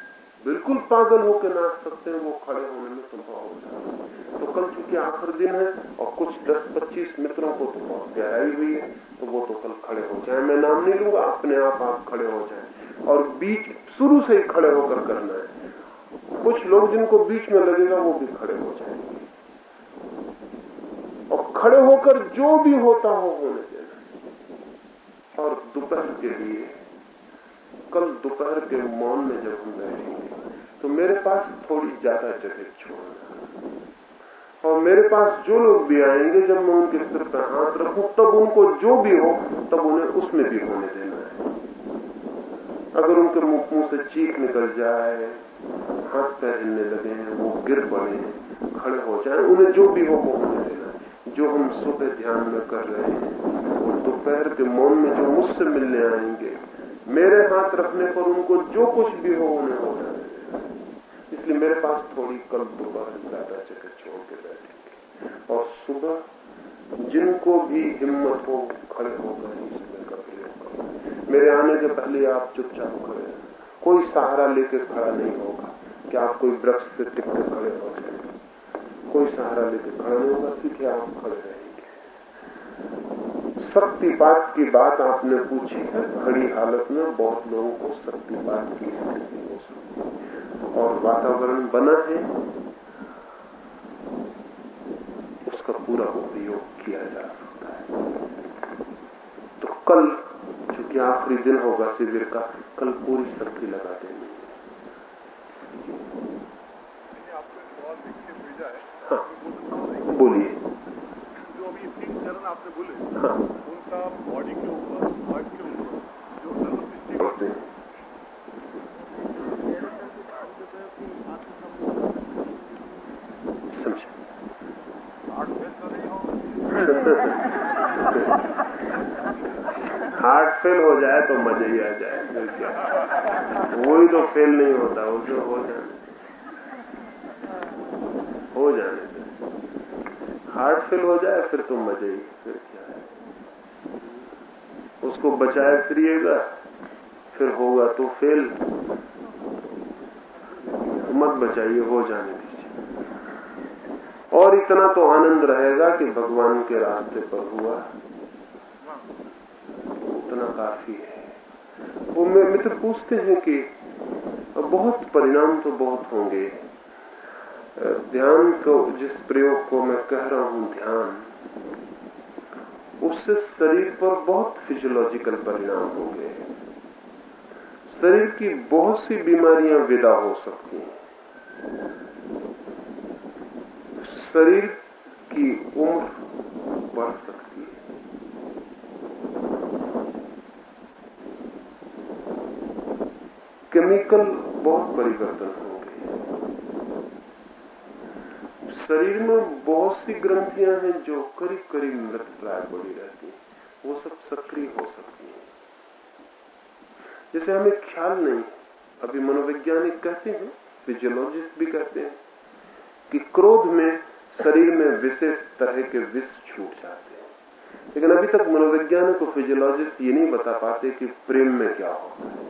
बिल्कुल पागल होकर नाच सकते हैं, वो खड़े होने में संभव हो जाए तो कल चूँकि आखिर दिन है और कुछ 10-25 मित्रों को तो बहुत गहराई हुई है तो वो तो कल खड़े हो जाए। मैं नाम नहीं लूँगा, अपने आप आप खड़े हो जाए। और बीच शुरू से ही खड़े होकर करना है। कुछ लोग जिनको बीच में लगेगा, वो भी खड़े हो जाएँगे और खड़े होकर जो भी होता हो होने देना। और दोपहर के लिए कल दोपहर के मौन में जब हम बैठेंगे तो मेरे पास थोड़ी ज़्यादा जगह छोड़ना और मेरे पास जो लोग भी आएँगे, जब मैं उनके सिर पर हाथ रखूँ, तब उनको जो भी हो, तब उन्हें उसमें भी होने देना है। अगर उनके मुँह मुँह से चीख निकल जाए, हाथ पैर हिलने लगे हैं, वो गिर पड़े खड़े हो जाए, उन्हें जो भी हो, वो होने देना जो हम सुबह ध्यान में कर रहे हैं और दोपहर के मौन में जो मुझसे मिलने आएँगे मेरे हाथ रखने पर उनको जो कुछ भी हो, उन्हें हो जाए। इसलिए मेरे पास थोड़ी कल दोपहर ज़्यादा जगह छोड़ के बैठेंगे। और सुबह जिनको भी हिम्मत हो, खड़े ही सुबह का प्रयोग मेरे आने के पहले आप चुपचाप खड़े कोई सहारा लेके खड़ा नहीं होगा कि आप कोई वृक्ष से टिक खड़े हो जाए कोई सहारा लेके खड़ा नहीं होगा, सीधे आप खड़े रहेंगे। शक्तिपात की बात आपने पूछी है। खड़ी हालत में बहुत लोगों को शक्तिपात की स्थिति हो सकती है। और वातावरण बना है। उसका पूरा उपयोग किया जा सकता है। तो कल चूँकि आखिरी दिन होगा शिविर का कल पूरी शक्ति लगा देंगे। हाँ बोलिए।
भगवान आपने बोले
हाँ।
उनका बॉडी के ऊपर हार्ट के ऊपर जो नर्वस
होते। हैं।
हार्ट फेल हो
जाए तो मज़े ही आ जाए। वही तो फेल नहीं होता उसे हो जाए। दे हो जाए, फिर तो मज़ा ही फिर क्या है? उसको बचाए, फिरिएगा, फिर होगा तो फेल। मत बचाइए, हो जाने दीजिए। और इतना तो आनंद रहेगा कि भगवान के रास्ते पर हुआ। उतना काफ़ी है। वो मित्र पूछते हैं कि बहुत परिणाम तो बहुत होंगे। ध्यान को जिस प्रयोग को मैं कह रहा हूँ ध्यान, उससे शरीर पर बहुत फिजियोलॉजिकल परिणाम होंगे। शरीर की बहुत सी बीमारियाँ विदा हो सकती हैं। शरीर की उम्र बढ़ सकती है। केमिकल बहुत परिवर्तन होंगे शरीर में बहुत सी ग्रंथियाँ हैं जो करीब करीब मृत प्राय बड़ी रहती हैं। वो सब सक्रिय हो सकती हैं। जैसे हमें ख्याल नहीं, अभी मनोवैज्ञानिक कहते हैं फिजियोलॉजिस्ट भी कहते हैं, कि क्रोध में शरीर में विशेष तरह के विष छूट जाते हैं। लेकिन अभी तक मनोवैज्ञानिक और फिजियोलॉजिस्ट ये नहीं बता पाते कि प्रेम में क्या होता है।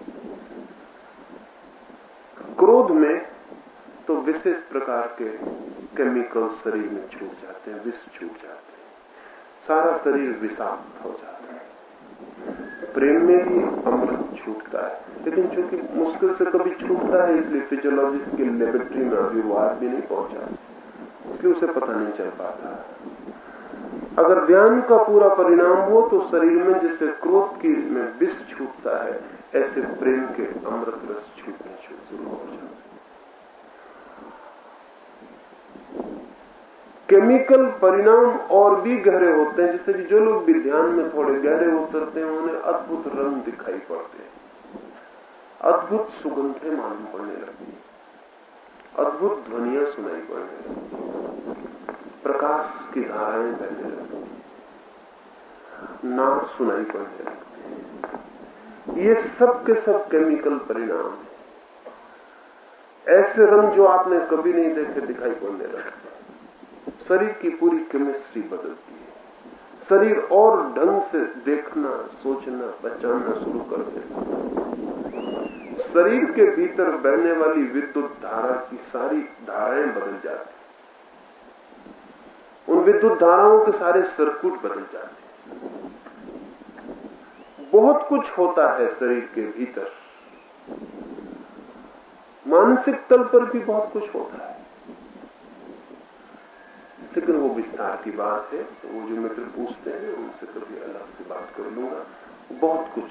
क्रोध में तो विशेष प्रकार के केमिकल शरीर में छूट जाते हैं, विष छूट जाते हैं। सारा शरीर विषाक्त हो जाता है। प्रेम में भी अमृत छूटता है। लेकिन चूँकि मुश्किल से कभी छूटता है, इसलिए फिजियोलॉजिस्ट की लेबोरेटरी में अभी वो आदमी नहीं पहुँचा। इसलिए उसे पता नहीं चल पाता। अगर ध्यान का पूरा परिणाम हो तो शरीर में जैसे क्रोध की में विष छूटता है, ऐसे प्रेम के अमृत रस छूटने शुरू हो जाते केमिकल परिणाम और भी गहरे होते हैं, जैसे कि जो लोग भी ध्यान में थोड़े गहरे उतरते हैं, उन्हें अद्भुत रंग दिखाई पड़ते हैं। अद्भुत सुगंधें मालूम पड़ने लगती है। अद्भुत ध्वनिया सुनाई पड़ने लगती प्रकाश की धाराएँ बहने लगती नाद सुनाई पड़ने लगती ये सब के सब केमिकल परिणाम है। ऐसे रंग जो आपने कभी नहीं देखे दिखाई पड़ने लगते। शरीर की पूरी केमिस्ट्री बदलती है। शरीर और ढंग से देखना, सोचना, पहचानना शुरू कर देता शरीर के भीतर बहने वाली विद्युत धारा की सारी धाराएँ बदल जाती उन विद्युत धाराओं के सारे सर्कुट बदल जाते बहुत कुछ होता है शरीर के भीतर। मानसिक तल पर भी बहुत कुछ होता है। लेकिन वो विस्तार की बात है तो वो जो मित्र पूछते हैं उनसे कभी अलग से बात कर लूँगा बहुत कुछ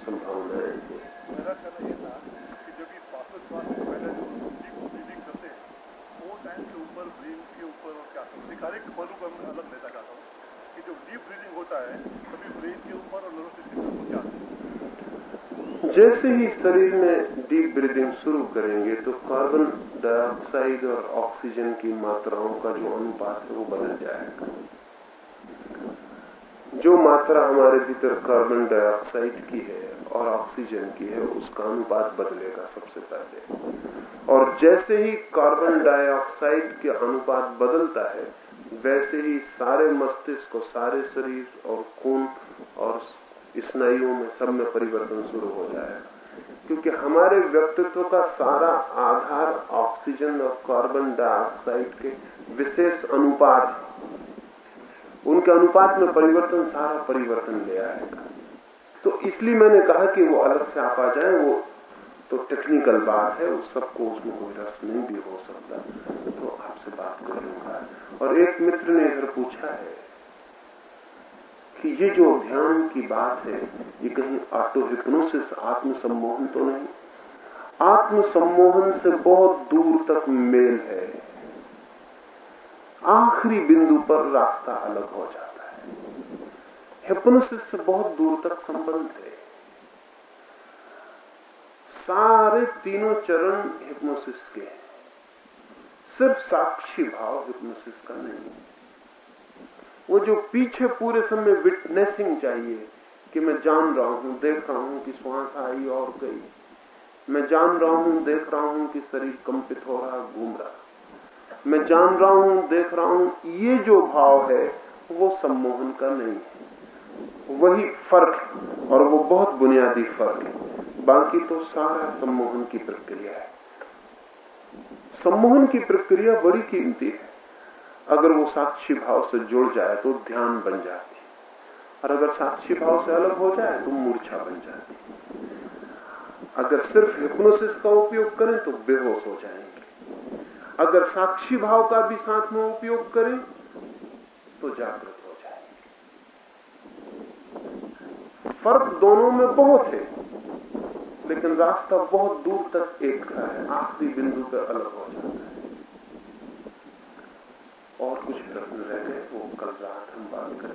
संभावना है
अलग लेना चाहता हूँ कि जो डीप ब्रीदिंग होता है कभी ब्रेन के ऊपर और नर्वस सिस्टम के क्या
जैसे ही शरीर में डीप ब्रीदिंग शुरू करेंगे तो कार्बन डाइऑक्साइड और ऑक्सीजन की मात्राओं का जो अनुपात है, वो बदल जाएगा। जो मात्रा हमारे भीतर कार्बन डाइऑक्साइड की है और ऑक्सीजन की है, उसका अनुपात बदलेगा सबसे पहले। और जैसे ही कार्बन डाइऑक्साइड के अनुपात बदलता है, वैसे ही सारे मस्तिष्क को सारे शरीर और खून और स्नायुओं में सब में परिवर्तन शुरू हो जाएगा क्योंकि हमारे व्यक्तित्व का सारा आधार ऑक्सीजन और कार्बन डाइऑक्साइड के विशेष अनुपात उनके अनुपात में परिवर्तन, सारा परिवर्तन ले आएगा। तो इसलिए मैंने कहा कि वो अलग से आप आ जाए, वो तो टेक्निकल बात है उस सबको उसमें कोई रस नहीं भी हो सकता। तो आपसे बात कर लूँगा और एक मित्र ने इधर पूछा है कि ये जो ध्यान की बात है, ये कहीं ऑटो हिप्नोसिस आत्मसम्मोहन तो नहीं। आत्मसम्मोहन से बहुत दूर तक मेल है। आखिरी बिंदु पर रास्ता अलग हो जाता है। हिप्नोसिस से बहुत दूर तक संबंध है। सारे तीनों चरण हिप्नोसिस के हैं। सिर्फ़ साक्षी भाव हिप्नोसिस का नहीं। वो जो पीछे पूरे समय विटनेसिंग चाहिए कि मैं जान रहा हूँ, देख रहा हूँ कि श्वास आई और गई। मैं जान रहा हूँ, देख रहा हूँ कि शरीर कंपित हो रहा, घूम रहा। मैं जान रहा हूँ, देख रहा हूँ, ये जो भाव है, वो सम्मोहन का नहीं है। वही फ़र्क, और वो बहुत बुनियादी फ़र्क है। बाकी तो सारा सम्मोहन की प्रक्रिया है। सम्मोहन की प्रक्रिया बड़ी कीमती है। अगर वो साक्षी भाव से जुड़ जाए तो ध्यान बन जाती और अगर साक्षी भाव से अलग हो जाए तो मूर्छा बन जाती अगर सिर्फ़ हिप्नोसिस का उपयोग करें तो बेहोश हो जाएँगे। अगर साक्षी भाव का भी साथ में उपयोग करें तो जागृत हो जाएँगे। फ़र्क दोनों में बहुत है, लेकिन रास्ता बहुत दूर तक एक सा है, आखिरी बिंदु पर अलग हो जाता है। और कुछ प्रश्न रह गए वो कल रात हम बात कर